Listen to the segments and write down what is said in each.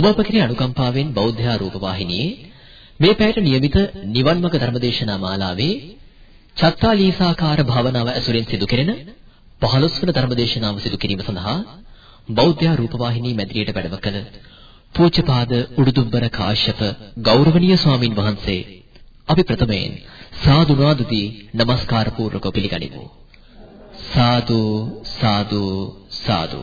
ඔබ අප කෙරේ අනුකම්පාවෙන් බෞද්ධ ආරූප වාහිනියේ මේ පැයට નિયમિત නිවන් මාර්ග ධර්මදේශනා මාලාවේ චත්තාලීසාකාර භාවනාව ඇසුරෙන් සිදු කෙරෙන 15 වන ධර්මදේශනාව සිදු කිරීම සඳහා බෞද්ධ ආරූප වාහිනී මැදිරියට වැඩම කළ පූජ්‍යපාද උඩුදුම්බර කාශ්‍යප ගෞරවනීය ස්වාමින් වහන්සේ අපි ප්‍රථමයෙන් සාදු නාදදී নমස්කාර පූර්වක පිළිගනිමු. සාදු සාදු සාදු.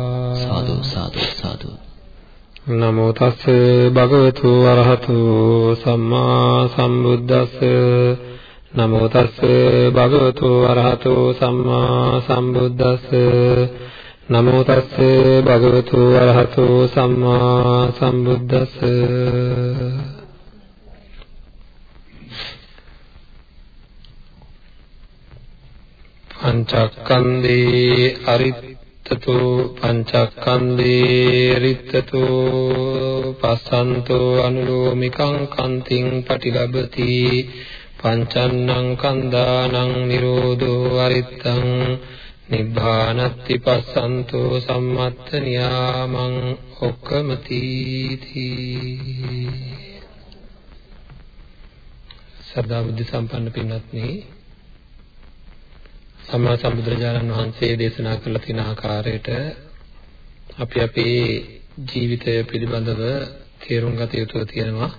නමෝ තස්ස භගවතු වරහතු සම්මා සම්බුද්දස්ස. නමෝ තස්ස භගවතු වරහතු සම්මා සම්බුද්දස්ස. නමෝ තස්ස භගවතු වරහතු සම්මා සම්බුද්දස්ස. පංචක්කන්දේ අරිත්තතෝ පංචක්කන්දේ රිත්තතෝ පස්සන්තෝ අනුලෝමිකං කන්තිං පටිලබති පංචන්නං කන්දානං නිරෝධෝ අරිත්තං නිබ්බානත්ති පස්සන්තෝ සම්මත්ත නියාමං ඔක්කමති සදා බුද්ධ සම්පන්න පින්වත්නි සම්මා සම්බුදුරජාණන් වහන්සේ දේශනා කළ තියෙන ආකාරයට අපි අපේ ජීවිතය පිළිබඳව තේරුම් ගත යුතු තියෙනවා.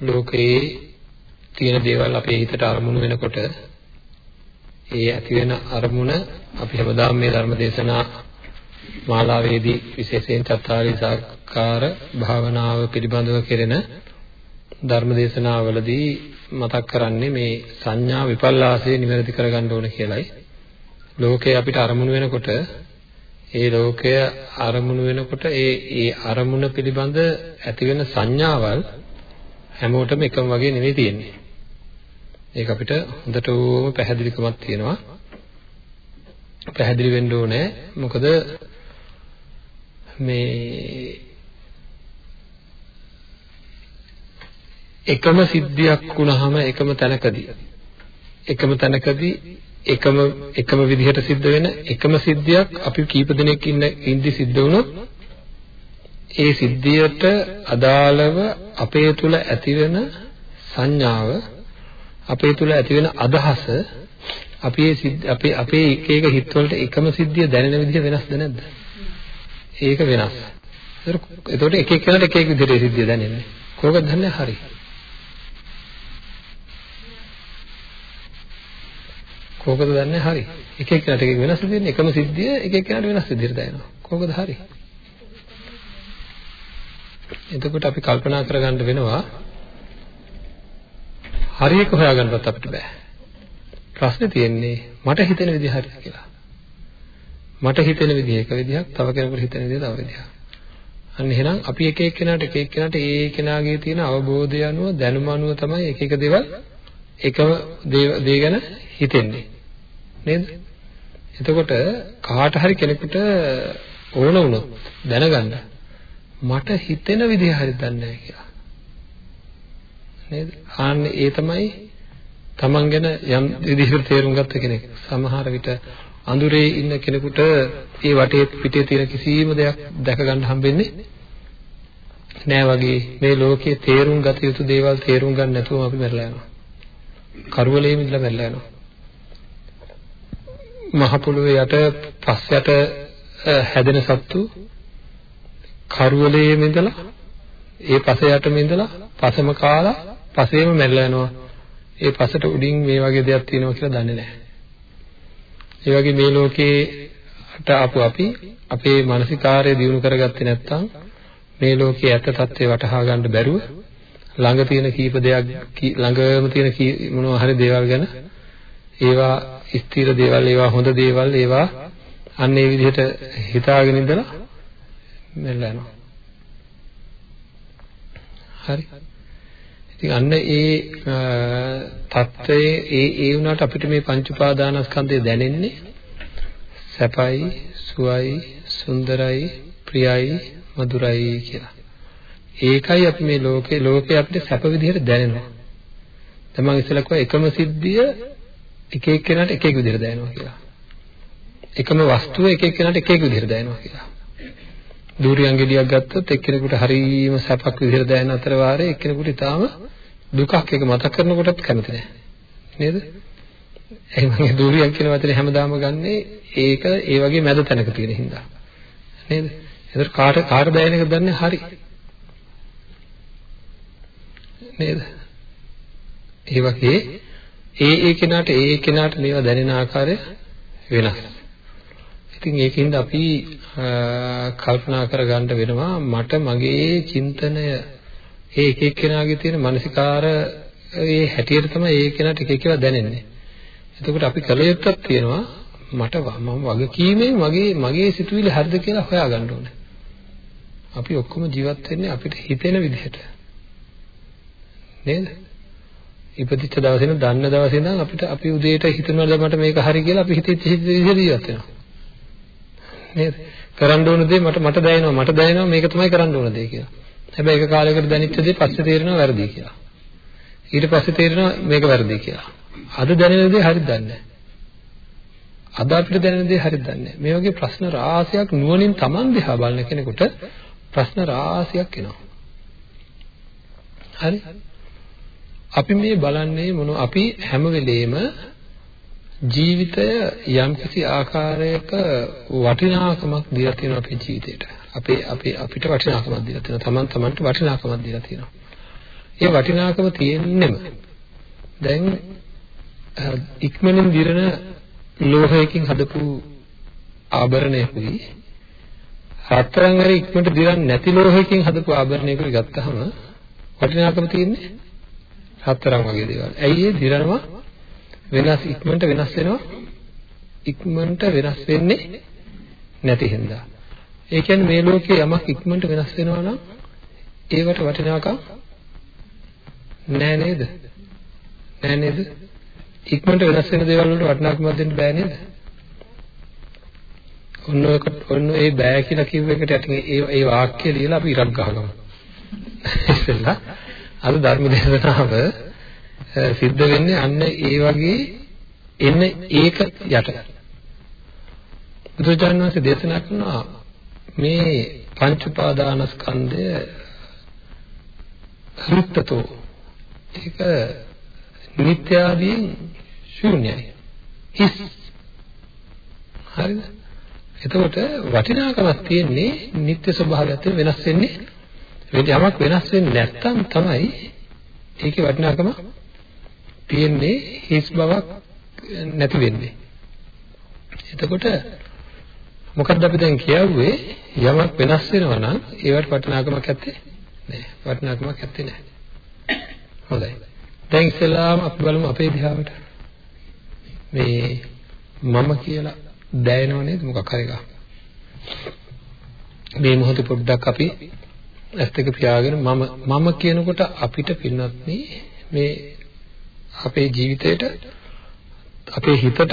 ලෝකයේ තියෙන දේවල් අපේ හිතට අරමුණු වෙනකොට ඒ ඇති වෙන අරමුණ අපි හැමදාම මේ ධර්ම දේශනා මාලාවේදී විශේෂයෙන් චත්තාරීසාකාර භාවනාව පිළිබඳව කෙරෙන ධර්ම දේශනාවලදී මතක් කරන්නේ මේ සංඥා විපල්ලාසය නිවැරදි කරගන්න ඕන කියලයි. ලෝකේ අපිට අරමුණු වෙනකොට ඒ ලෝකය අරමුණු වෙනකොට ඒ ඒ අරමුණ පිළිබඳ ඇති වෙන සංඥාවල් හැමෝටම එකම වගේ නෙවෙයි තියෙන්නේ. ඒක අපිට හොඳටම පැහැදිලිකමක් තියෙනවා. පැහැදිලි වෙන්න ඕනේ. මොකද මේ එකම සිද්ධියක් වුණාම එකම තැනකදී එකම තැනකදී එකම එකම විදිහට සිද්ධ වෙන එකම සිද්ධියක් අපි කීප දෙනෙක් ඉන්න ඉඳි සිද්ධ වුණොත් ඒ සිද්ධියට අදාළව අපේ තුල ඇතිවෙන සංඥාව අපේ තුල ඇතිවෙන අදහස අපි අපේ අපේ එක එක හිතවලට එකම සිද්ධිය දැනෙන විදිහ වෙනස්ද නැද්ද? ඒක වෙනස්. ඒකට එක එක කෙනාට එක එක විදිහට සිද්ධිය දැනෙන්නේ. කෝකද දන්නේ හරි. කෝකද දන්නේ හරි. එක එක්කෙනාට එක වෙනස් දෙන්නේ එකම සිද්ධිය එක එක්කෙනාට වෙනස් විදිහට දැනෙනවා. කෝකද හරි? එතකොට අපි කල්පනා කරගන්න වෙනවා හරියක හොයාගන්නවත් අපිට බෑ. ප්‍රශ්නේ තියෙන්නේ මට හිතෙන විදිහ හරිද කියලා. මට හිතෙන විදිහ එක විදිහක්, තව කෙනෙකුට හිතෙන විදිහ තව විදිහක්. අන්න එහෙනම් අපි එක එක්කෙනාට එක එක්කෙනාට ඒ කෙනාගේ තියෙන අවබෝධය අනුව දැනුම අනුව තමයි එක එක දේවල් එකම දේ ගැන හිතෙන්නේ. නේද? එතකොට කාට හරි කෙනෙකුට ඕන වුණොත් දැනගන්න මට හිතෙන විදිහ හරියට දන්නේ නැහැ කියලා. නේද? ආන්නේ ඒ තමයි Taman ගැන යම් විදිහකට තේරුම් ගත්ත කෙනෙක්. සමහර විට අඳුරේ ඉන්න කෙනෙකුට ඒ වටේ පිටේ තියෙන කිසිම දෙයක් දැක ගන්න හම්බෙන්නේ නෑ වගේ මේ ලෝකයේ තේරුම් ගත යුතු දේවල් තේරුම් ගන්න නැතුවම අපි මැරලා යනවා. කරුවලේ මිදලා මැරලා යනවා. මහ පොළොවේ යට පස් යට හැදෙන සත්තු කරුවලේ ඉඳලා ඒ පස යටම ඉඳලා පසම කාලා පසේම මැරලා යනවා. ඒ පසට උඩින් මේ වගේ දෙයක් තියෙනවා කියලා දන්නේ නැහැ. ඒ වගේ මේ ලෝකේට ආපු අපි අපේ මානසිකාර්යය දියුණු කරගත්තේ නැත්නම් මේ ලෝකයේ ඇත්ත తත්ත්වය වටහා ගන්න බැරුව ළඟ තියෙන කීප දෙයක් ළඟම තියෙන මොනවා හරි දේවල් ගැන ඒවා ස්ථිර දේවල් ඒවා හොඳ දේවල් ඒවා අන්න ඒ විදිහට හිතාගෙන ඉඳලා මෙල්ල යනවා. හරි. ඉතින් අන්න ඒ தත්ත්වයේ ඒ ඒ වුණාට අපිට මේ පංච උපාදානස්කන්ධය දැනෙන්නේ සැපයි, සුවයි, සුන්දරයි, ප්‍රියයි, මధుරයි කියලා. ඒකයි අපි මේ ලෝකේ ලෝකේ අපිට සැප විදිහට දැනෙනවා. දැන් මම ඉස්සෙල්ලා කිව්වා එකම සිද්ධිය එක එක්කෙනාට එක එක විදිහට දැනෙනවා කියලා. එකම වස්තුව එක එක්කෙනාට එක එක විදිහට දැනෙනවා කියලා. දූරියන් ගෙඩියක් ගත්තොත් එක්කෙනෙකුට හරීම සැපක් විදිහට දැනෙන අතර වාරේ එක්කෙනෙකුට ඊටාම දුකක් එක මතක් කරනකොටත් කැමති නැහැ. නේද? එහෙනම් මගේ දූරියන් කියන වචනේ හැමදාම ගන්නෙ ඒක ඒ වගේ මැද තැනක තියෙන හින්දා. නේද? ඒතර කාට කාට දැනෙන එක දන්නේ හරි. නේද? ඒ වගේ ඒ ඒ කෙනාට ඒ ඒ කෙනාට මේවා දැනෙන ආකාරය වෙනස්. ඉතින් ඒකින්ද අපි කල්පනා කරගන්න වෙනවා මට මගේ චින්තනය ඒ එක එක්කෙනාගේ තියෙන මානසිකාර ඒ හැටියට තමයි ඒ කෙනාට එක එක ඒවා දැනෙන්නේ. එතකොට අපි කල යුත්තක් තියෙනවා මට මම වගකීමෙන් මගේ මගේ සිතුවිලි හරිද කියලා හොයාගන්න ඕනේ. අපි ඔක්කොම ජීවත් වෙන්නේ අපිට හිතෙන විදිහට. නේද? ඉපදිච්ච දවසේ ඉඳන් දන්න දවසේ ඉඳන් අපිට අපි උදේට හිතනවාද මට මේක හරි කියලා අපි හිතේ විදිහට ජීවත් වෙනවා. නේද? කරන්න ඕන දේ මට මට දැනෙනවා මට දැනෙනවා මේක තමයි කරන්න ඕන දේ කියලා. හැබැයි ඒක කාලයකට දැනෙච්ච දේ පස්සේ තේරෙනවා වැරදි කියලා. ඊට පස්සේ තේරෙනවා මේක වැරදි කියලා. අද දැනෙන දේ හරිද දන්නේ අද අපිට දැනෙන දේ හරිද දන්නේ මේ වගේ ප්‍රශ්න රාශියක් නුවණින් Taman දිහා බලන කෙනෙකුට ප්‍රශ්න රාශියක් එනවා. හරි? අපි මේ බලන්නේ මොන අපි හැම වෙලේම ජීවිතය යම්කිසි ආකාරයක වටිනාකමක් දීලා තියෙනවා අපේ ජීවිතේට. අපේ අපේ අපිට වටිනාකමක් දීලා තියෙනවා. Taman tamanට වටිනාකමක් දීලා තියෙනවා. ඒ වටිනාකම තියෙන්නෙම දැන් ඉක්මනින් දිරන ලෝහයකින් හදපු ආභරණයකුයි හතරන් හරි ඉක්මනට දිරන්නේ නැති ලෝහයකින් හදපු ආභරණයකුයි ගත්තහම වටිනාකම තියෙන්නේ හතරන් වගේ දේවල්. ඇයි ඒ දිරනවා වෙනස් ඉක්මනට වෙනස් වෙනවා ඉක්මනට වෙනස් වෙන්නේ නැති හින්දා. ඒ කියන්නේ මේ ලෝකේ යමක් ඉක්මනට වෙනස් වෙනවා නම් ඒවට වටිනාකම් නෑ නේද? නෑ නේද? ඉක්මනට වෙනස් වෙන දේවල් වලට වටිනාකමක් දෙන්න බෑ නේද? ඔන්න ඔය ඔන්න ඒ බෑ කියලා කිව්ව එකට යටින් ඒ ඒ වාක්‍යය ලියලා අපි ඉරක් ගහගමු. ඉතින්ලා අද ධර්ම දේශනාව සිද්ධ වෙන්නේ අන්න ඒ වගේ එන්න ඒක යට. බුදුරජාණන් වහන්සේ දේශනා කරනවා මේ පංච උපාදානස්කන්ධය හෘත්තතෝ ඒක නිත්‍යාදීන් ශූන්‍යයි. හිස්. හරිද? එතකොට වටිනාකමක් තියෙන්නේ නිත්‍ය ස්වභාවයත් වෙනස් වෙන්නේ වෙන යමක් වෙනස් වෙන්නේ නැත්තම් තමයි ඒකේ වටිනාකම තියෙන්නේ හිස් බවක් නැති වෙන්නේ. එතකොට මොකද්ද අපි දැන් කියුවේ යමක් වෙනස් වෙනවා නම් ඒවට වටිනාකමක් නැත්තේ නෑ. වටිනාකමක් නැත්තේ නෑ. හොඳයි. දැන් ඉස්සෙල්ලාම අපි බලමු අපේ දිහාවට. මේ මම කියලා දැනෙනව නේද මොකක් හරි එකක්. මේ මොහොතේ පොඩ්ඩක් අපි ඇස් දෙක පියාගෙන මම මම කියනකොට අපිට පින්නත් මේ අපේ ජීවිතේට අපේ හිතට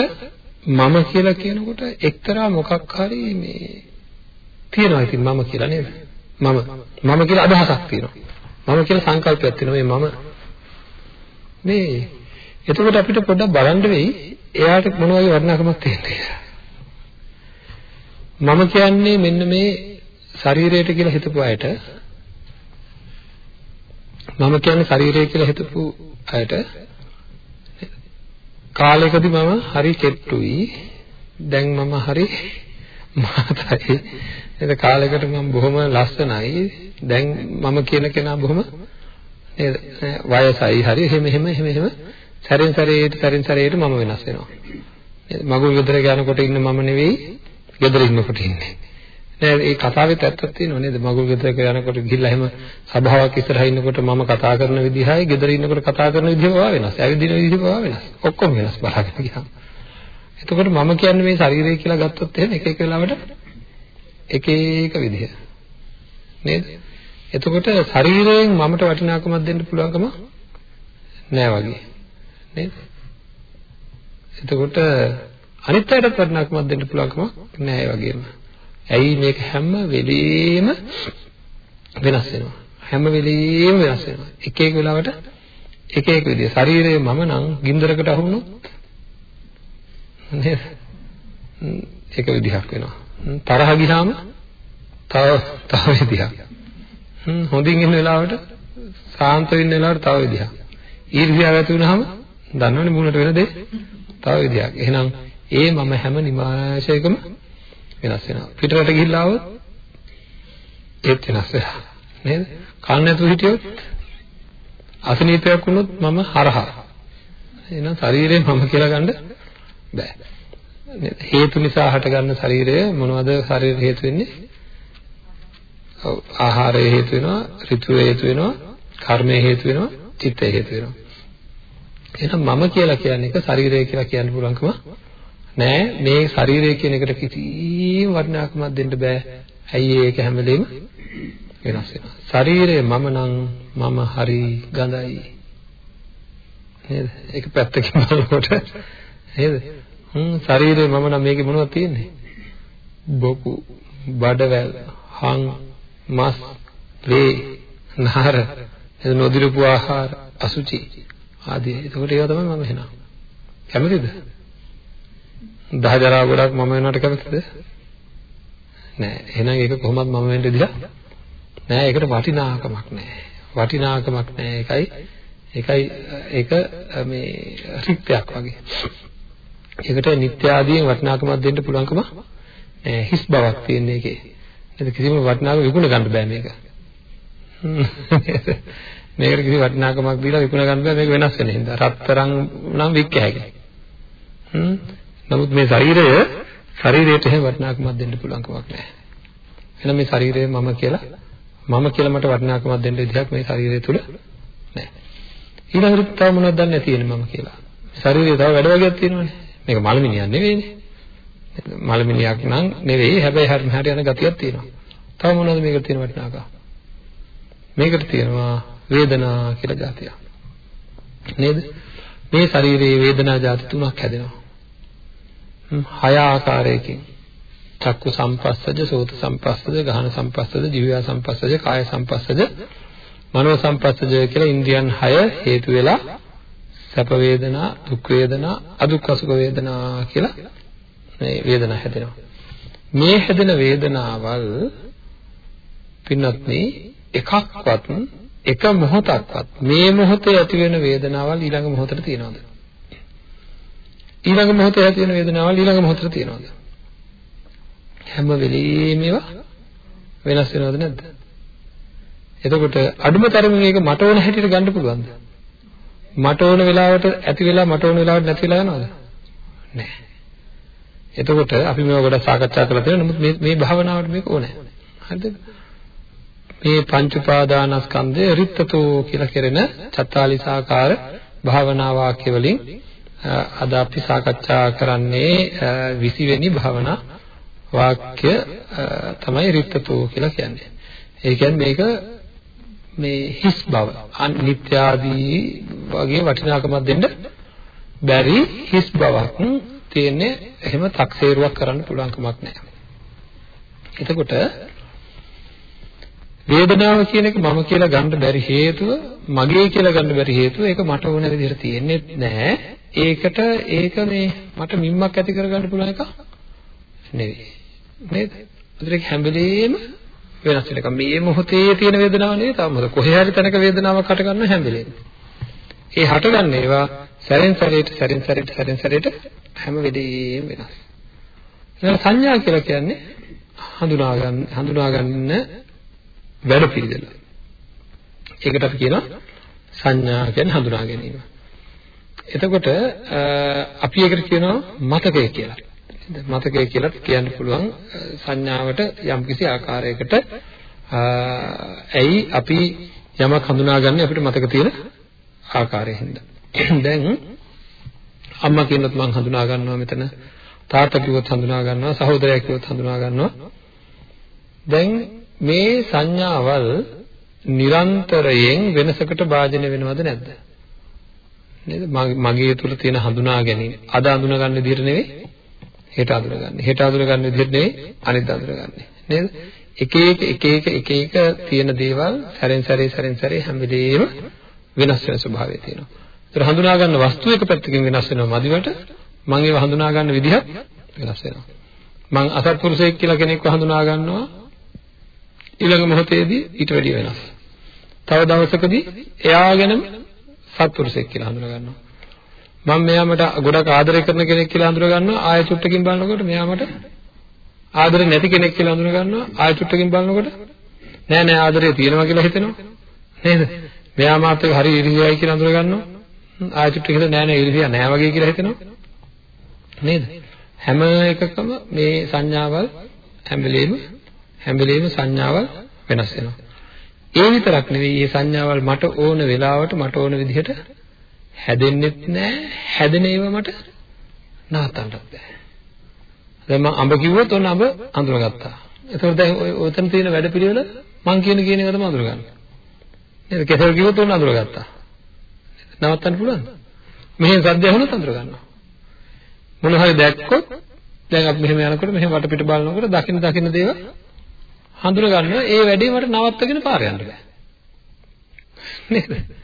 මම කියලා කියනකොට එක්තරා මොකක් හරි මේ තියෙනවා. ඉතින් මම කියලා නේද? මම. මම කියලා අදහසක් තියෙනවා. මම කියලා සංකල්පයක් තියෙනවා. මේ මම. මේ එතකොට අපිට පොඩ්ඩක් බලන්න වෙයි එයාට මොන වගේ වටිනාකමක් තියෙන්නේ මම කියන්නේ මෙන්න මේ ශරීරයට කියලා හිතපු අයට මම කියන්නේ ශරීරය කියලා හිතපු අයට කාලයකදී මම හරි කෙට්ටුයි. දැන් මම හරි මාතයි. එද කාලයකට මම බොහොම ලස්සනයි. දැන් මම කියන කෙනා බොහොම නේද? වයසයි හරි. එහෙම එහෙම එහෙම එහෙම. සැරෙන් සැරේට සැරෙන් සැරේට මම වෙනස් වෙනවා. මගුල් ගෙදර යනකොට ඉන්න මම නෙවෙයි ගෙදර ඉන්නකොට ඉන්නේ. නේද ඒ කතාවෙත් ඇත්තක් තියෙනව නේද මගුල් ගෙදරක යනකොට ගිහිල්ලා එහෙම සභාවක් ඉස්සරහා ඉන්නකොට මම කතා කරන විදිහයි ගෙදර ඉන්නකොට කතා කරන විදිහ පවා වෙනස්. ඇවිදින විදිහ පවා වෙනස්. ඔක්කොම වෙනස් බලාගෙන ගියාම. එතකොට මම කියන්නේ මේ ශරීරය කියලා ගත්තොත් එහෙම එක එක වෙලාවට එක එක විදිහ. නේද? එතකොට ශරීරයෙන් මමට වටිනාකමක් දෙන්න පුළුවන්කම නෑ වගේ. නේද? එතකොට අනිත් අයටත් වටිනාකමක් දෙන්න පුළුවන්කම නෑ ඒ වගේම. ඇයි මේක හැම වෙලෙම වෙනස් වෙනවා. හැම වෙලෙම වෙනස් වෙනවා. එක එක වෙලාවට එක එක විදිය. ශරීරයේ මම නම් ගින්දරකට අහු වුණොත් නේද? ඒක විදිහක් වෙනවා. තරහ ගියාම තව තව විදිහක්. හොඳින් ඉන්න වෙලාවට සාන්ත වෙන්න වෙලාවට තව විදිහක්. ඊර්ෂ්‍යාව ඇති වුනහම දන්නවනේ මුණට වෙන දේ තව විදිහක්. එහෙනම් ඒ මම හැම නිමාශයකම වෙනස් වෙනවා. පිටරට ගිහිල්ලා આવොත් ඒත් වෙනස් වෙනවා. නේද? කන්න නැතුව හිටියොත් අසනීපයක් වුණොත් මම හරහා. එහෙනම් ශරීරය මම කියලා ගන්න බෑ. හේතු නිසා හටගන්න ශරීරය මොනවද ශරීර හේතු වෙන්නේ? ඔව් ආහාරය හේතු වෙනවා, ඍතුව හේතු වෙනවා, කර්මය හේතු වෙනවා, චිත්තය හේතු වෙනවා. එහෙනම් මම කියලා කියන්නේ එක ශරීරය කියලා කියන්න පුළුවන්කම නෑ. මේ ශරීරය කියන එකට කිසිම වටිනාකමක් දෙන්න බෑ. ඇයි ඒක හැම වෙලෙම වෙනස් වෙනවා. ශරීරය මම නම් මම හරි ගඳයි. නේද? ඒක පැත්තකින් බලනකොට නේද? හ්ම් ශරීරේ මම නම් මේකේ මොනවද තියෙන්නේ? බොකු, බඩවැල්, හං, මස්, ලේ, නහර, එද නොදිරපු ආහාර, අසුචි ආදී. ඒකට ඒවා තමයි මම එහෙනම්. කැමතිද? දහජරා ගොඩක් මම වෙනවට කැමතිද? නෑ. එහෙනම් ඒක කොහොමද මම වෙන්න දිලා? නෑ ඒකට වටිනාකමක් නෑ. වටිනාකමක් නෑ. ඒකයි ඒකයි ඒක මේ රික්තයක් වගේ. ඒකට නිත්‍ය ආදීන් වටිනාකමක් දෙන්න පුළුවන්කම හිස් බවක් තියෙන එකේ. නේද කිසිම වටිනාකම විකුණ ගන්න බෑ මේක. මේකට කිසි වටිනාකමක් දීලා විකුණ ගන්න බෑ මේක වෙනස් වෙන හින්දා. රත්තරන් නම් වික්ක හැකියි. හ්ම්. නමුත් මේ ශරීරය ශරීරයට එහෙම වටිනාකමක් දෙන්න පුළුවන් කමක් නැහැ. එහෙනම් මේ ශරීරය මම කියලා මම කියලා මට වටිනාකමක් දෙන්න විදිහක් මේ ශරීරය තුල නැහැ. ඊළඟට තව මොනවද දන්නේ නැති වෙන්නේ මම කියලා. ශරීරය තව වැඩ වර්ගයක් තියෙනවානේ. මේක මලමිනියක් නෙවෙයිනේ. මලමිනියක් නම් නෙවෙයි හැබැයි හරි මෙහාට යන ගතියක් තියෙනවා. තව මොනවද මේකට තියෙන වටිනාකම? මේකට තියෙනවා වේදනා කියලා જાතියක්. නේද? මේ ශරීරයේ වේදනා જાති තුනක් හැදෙනවා. හය ආකාරයකින් චක්කු සම්පස්සජ, සෝත සම්පස්සජ, ගහන සම්පස්සජ, දිව්‍යා සම්පස්සජ, කාය සම්පස්සජ, මනෝ සම්පස්සජ කියලා ඉන්ද්‍රියන් 6 හේතු වෙලා සැප වේදනා, දුක් වේදනා, අදුක් අසුඛ වේදනා කියලා මේ වේදනා හැදෙනවා. මේ හැදෙන වේදනාවල් පින්වත්නි එකක්වත් එක මොහොතක්වත් මේ මොහොතේ ඇති වෙන වේදනාවල් ඊළඟ මොහොතට තියනවද? ඊළඟ මොහොතේ ඇති වෙන වේදනාවල් ඊළඟ මොහොතට තියනවද? හැම වෙලෙම ඒවා වෙනස් වෙනවද නැද්ද? එතකොට අඩුම තරමේ මේක මට ඕන හැටියට ගන්න පුළුවන්ද? මට ඕන වෙලාවට ඇති වෙලා මට ඕන වෙලාවට නැති වෙලා යනවද? නැහැ. එතකොට අපි මේවා ගොඩක් සාකච්ඡා කරලා තියෙනවා. නමුත් මේ මේ භාවනාවට මේක ඕනේ. හරිද? මේ පංච උපාදානස්කන්ධය රිත්තතෝ කියලා කෙරෙන චත්තාලිසාකාර භාවනා වාක්‍ය වලින් අද අපි සාකච්ඡා කරන්නේ 20 වෙනි භාවනා වාක්‍ය තමයි රිත්තතෝ කියලා කියන්නේ. ඒ කියන්නේ මේක මේ හිස් බව අනිත්‍ය ආදී වගේ වටිනාකමක් දෙන්න බැරි හිස් බවක් තියෙන්නේ එහෙම තක්සේරුවක් කරන්න පුළුවන් කමක් නැහැ. එතකොට වේදනාව කියන එක මම කියලා ගන්න බැරි හේතුව මගේ කියලා ගන්න බැරි හේතුව ඒක මට ඕන විදිහට තියෙන්නේ නැහැ. ඒකට ඒක මේ මට මිම්මක් ඇති කරගන්න පුළුවන් එක නෙවෙයි. නේද? ඒතරේ හැම වෙලෙම වෙනස් වෙන එක. මේ මොහොතේ තියෙන වේදනාව නෙවෙයි තව මොකද කොහේ හරි තැනක වේදනාවක් හට ගන්න හැම වෙලෙම. ඒ හටගන්න ඒවා සැරෙන් සැරේට සැරෙන් සැරේට සැරෙන් සැරේට හැම වෙලෙම වෙනස්. එහෙනම් සංඥා කියලා කියන්නේ හඳුනා ගන්න හඳුනා ගන්න වැඩ පිළිවෙල. ඒකට අපි කියනවා සංඥා කියන්නේ හඳුනා ගැනීම. එතකොට අපි ඒකට කියනවා මතකය කියලා. මතකය කියලා කියන්න පුළුවන් සංඥාවට යම්කිසි ආකාරයකට ඇයි අපි යමක් හඳුනාගන්නේ අපිට මතක තියෙන ආකාරයෙන්. දැන් අම්මා කියනොත් මම හඳුනා ගන්නවා මෙතන තාත්තා කිව්වොත් හඳුනා ගන්නවා සහෝදරයා කිව්වොත් හඳුනා ගන්නවා දැන් මේ සංඥාවල් නිරන්තරයෙන් වෙනසකට භාජනය වෙනවද නැද්ද? නේද? මගේ තුල තියෙන හඳුනා ගැනීම අද අඳුන ගන්න විදිහට නෙවෙයි හෙට අඳුන ගන්න. හෙට අඳුන ගන්න විදිහට නෙවෙයි අනිත් අඳුන ගන්න. නේද? එක එක එක එක එක එක තියෙන දේවල් සැරෙන් සැරේ සැරෙන් සැරේ හැම වෙලේම වෙනස් වෙන ස්වභාවය තියෙනවා. ඒතර හඳුනා ගන්න වස්තු එක පැත්තකින් වෙනස් වෙනවා මදිවට මම ඒව හඳුනා ගන්න විදිහත් වෙනස් වෙනවා. මං අසත්පුරුෂයෙක් කියලා කෙනෙක්ව හඳුනා ගන්නවා ඊළඟ මොහොතේදී ඊට වැඩිය වෙනස්. තව දවසකදී එයා ගැනම සත්පුරුෂයෙක් කියලා හඳුනා ගන්නවා. මම මෙයා මට ගොඩක් ආදරය කරන කෙනෙක් කියලා හඳුනා ගන්නවා ආයෙ චුට්ටකින් බලනකොට මෙයා මට ආදරේ නැති කෙනෙක් කියලා හඳුනා ගන්නවා ආයෙ චුට්ටකින් බලනකොට නෑ නෑ ආදරේ තියෙනවා කියලා හිතෙනවා නේද? මෙයා මාත් එක්ක හරි ඉරිසියයි කියලා හඳුනා ගන්නවා ආයෙ චුට්ටකින් නෑ නෑ ඉරිසියා නෑ වගේ කියලා හිතෙනවා නේද? හැම එකකම මේ සංඥාවල් හැම වෙලෙම හැම වෙලෙම සංඥාවල් වෙනස් වෙනවා. ඒ විතරක් නෙවෙයි මේ සංඥාවල් මට ඕන වෙලාවට මට ඕන විදිහට හැදෙන්නෙත් නෑ හැදෙන ඒවා මට නවත්තන්නත් බෑ. දැන් මම අඹ කිව්වොත් ඔන්න අඹ අඳුරගත්තා. එතකොට දැන් ඔය ඔතන තියෙන වැඩ පිළිවෙල මං කියන කියන එක තමයි අඳුරගන්නේ. නේද? කෙසල් කිව්වොත් ඔන්න අඳුරගත්තා. නවත්තන්න පුළුවන්ද? මෙහෙන් සද්ද ඇහුනොත් අඳුරගන්නවා. මොන හරි දැක්කොත් දැන් අපි මෙහෙම යනකොට මෙහෙම වටපිට බලනකොට දකින්න දකින්න දේවල් හඳුන ගන්නවා ඒ වැඩේ මට නවත්තගෙන පාර යන්න බෑ නේද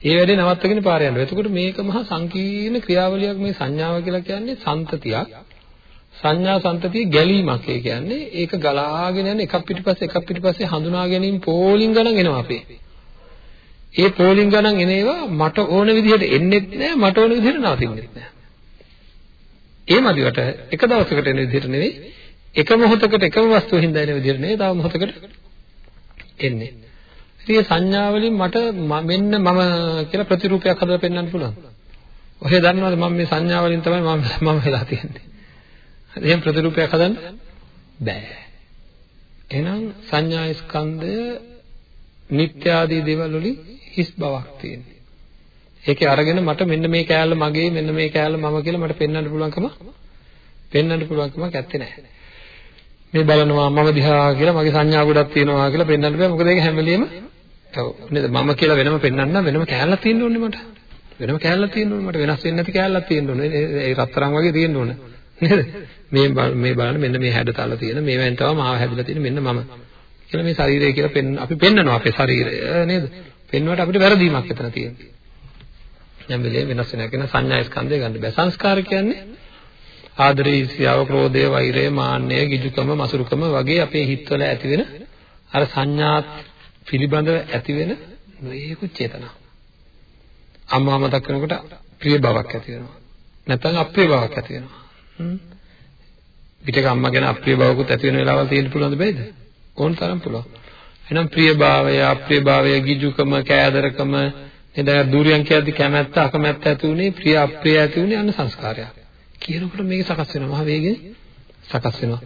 ඒ වැඩේ නවත්තගෙන පාර යන්න. එතකොට මේක මහා සංකීර්ණ ක්‍රියාවලියක් මේ සංඥාව කියලා කියන්නේ සන්තතියක්. සංඥා සන්තතිය ගැලීමක් ඒ කියන්නේ ඒක ගලාගෙන යන එකක් පිටිපස්සේ එකක් පිටිපස්සේ හඳුනා ගැනීම පෝලිං ගණන් එනවා අපේ. ඒ පෝලිං ගණන් එන ඒවා මට ඕන විදිහට එන්නෙත් නෑ මට ඕන විදිහට නවතින්නෙත් නෑ. ඒ මදිවට එක දවසකට එන විදිහට නෙවෙයි එක මොහොතකට එකම වස්තුව හින්දා එන විදිහට නෙවෙයි තව මොහොතකට එන්නේ. ඉතින් සංඥාවලින් මට මෙන්න මම කියලා ප්‍රතිරූපයක් හදලා පෙන්වන්න පුළුවන්. ඔහෙ දන්නවද මම මේ සංඥාවලින් තමයි මම මම වෙලා තියෙන්නේ. එහෙනම් ප්‍රතිරූපයක් හදන්න බෑ. එහෙනම් සංඥා ස්කන්ධය නිත්‍ය ආදී දේවල් වලින් හිස් බවක් තියෙනවා. ඒකේ අරගෙන මට මෙන්න මේ කෑල්ල මගේ මෙන්න මේ කෑල්ල මම කියලා මට පෙන්වන්න පුළුවන්කම පෙන්වන්න පුළුවන්කමක් ඇත්තේ නැහැ. මේ බලනවා මම දිහා කියලා මගේ සංඥා ගොඩක් තියෙනවා කියලා පෙන්වන්න බෑ. මොකද ඒක හැම වෙලෙම ඔව් නේද මම කියලා වෙනම පෙන්වන්න වෙනම කෑල්ලක් තියෙන්න ඕනේ මට. වෙනම කෑල්ලක් තියෙන්න ඕනේ මට වෙනස් වෙන්නේ නැති කෑල්ලක් තියෙන්න ඕනේ. ඒ රත්තරන් වගේ තියෙන්න ඕනේ. නේද? මේ මේ බලන්න මෙන්න මේ හැඩතල තියෙන මේවෙන් තමයි මාව හැදිලා තියෙන මෙන්න මම. කියලා මේ ශරීරය කියලා පෙන්න අපි පෙන්නනවා අපේ ශරීරය නේද? පෙන්වුවට අපිට වැරදීමක් එතන තියෙනවා. යම් වෙලේ වෙනස් වෙනවා කියන සංඥා ස්කන්ධය ගන්න බෑ. සංස්කාර කියන්නේ ආදරය, ඊර්ෂ්‍යාව, ක්‍රෝධය, වෛරය, මාන්නය, ගිජුකම, මසුරුකම වගේ අපේ හිතවල ඇති වෙන අර සංඥාත් පිළිබඳව ඇති වෙන නොයෙකුත් චේතනා. අම්මා මතක් කරනකොට ප්‍රිය බවක් ඇති වෙනවා. නැත්නම් අප්‍රිය බවක් ඇති වෙනවා. පිටක අම්මා ගැන අප්‍රිය බවකුත් ඇති වෙන වෙලාවල් තියෙන්න පුළුවන්ද බැයිද? ඕන තරම් පුළුවන්. එහෙනම් ප්‍රියභාවය, අප්‍රියභාවය, ගිජුකම, කෑදරකම, නේද? දුරියන් කියද්දි කැමැත්ත, අකමැත්ත ඇති උනේ, ප්‍රිය අප්‍රිය ඇති උනේ අන්න සංස්කාරයක්. කියනකොට මේක සකස් වෙනවා මහ වේගෙන් සකස් වෙනවා.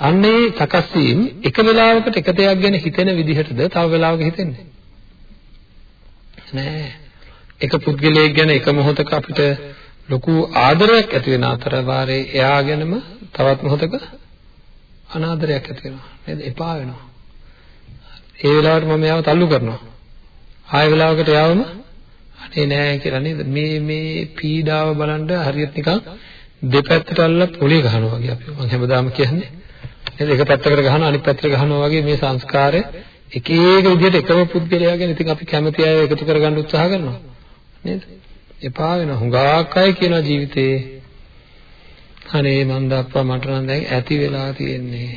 අන්නේ සකස් වීම එක වෙලාවකට එක දෙයක් ගැන හිතෙන විදිහටද තව වෙලාවක හිතෙන්නේ නෑ. එක පුද්ගලයෙක් ගැන එක මොහොතක අපිට ලොකු ආදරයක් ඇති වෙන අතර වාරේ එයා ගැනම තවත් මොහොතක අනාදරයක් ඇති වෙනවා නේද? එපා වෙනවා. ඒ වෙලාවට මම එයාව තල්ලු කරනවා. ආයෙ වෙලාවකට යාවම අනේ නෑ කියලා නේද? මේ මේ පීඩාව බලන්න හරියට නිකන් දෙපැත්තට අල්ලලා පොලේ ගහනවා වගේ අපි. මම හැමදාම කියන්නේ. නේද? එක පැත්තකට ගහනවා අනිත් පැත්තට ගහනවා වගේ මේ සංස්කාරය එක එක විදිහට එකම පුද්ගලයා ගැන ඉතින් අපි කැමති අය එකතු කරගන්න උත්සාහ කරනවා. නේද? එපා වෙන හුඟක් අය කියනවා ජීවිතේ අනේ මන් දප්පා මට නම් දැන් ඇති වෙලා තියෙන්නේ.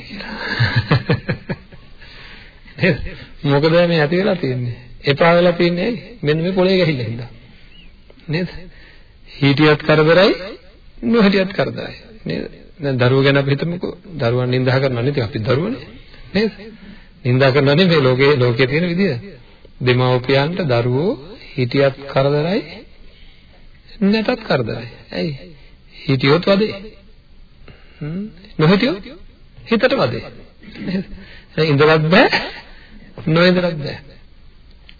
නේද? මොකද මේ ඇති වෙලා තියෙන්නේ? එපා වෙලා තියෙන්නේ ඇයි? මෙන්න මේ පොලේ ගහිල්ලා හින්දා නේද? හිටියත් කරදරයි. නොහිටියත් කරදරයි. නේද? දැන් දරුවෝ ගැන අපි හිතමුකෝ. දරුවන් නිඳා කරනවා නේද? අපි දරුවනේ. නේද? නිඳා කරනවා නෙමෙයි ලෝකේ ලෝකයේ තියෙන විදිය. දෙමව්පියන්ට දරුවෝ හිටියත් කරදරයි නැතත් කරදරයි. ඇයි? හිටියොත් වදේ. හ්ම්. නොහිටියොත් හිතට වදේ. නේද? ඉඳලත් බෑ නොඉඳලත් බෑ.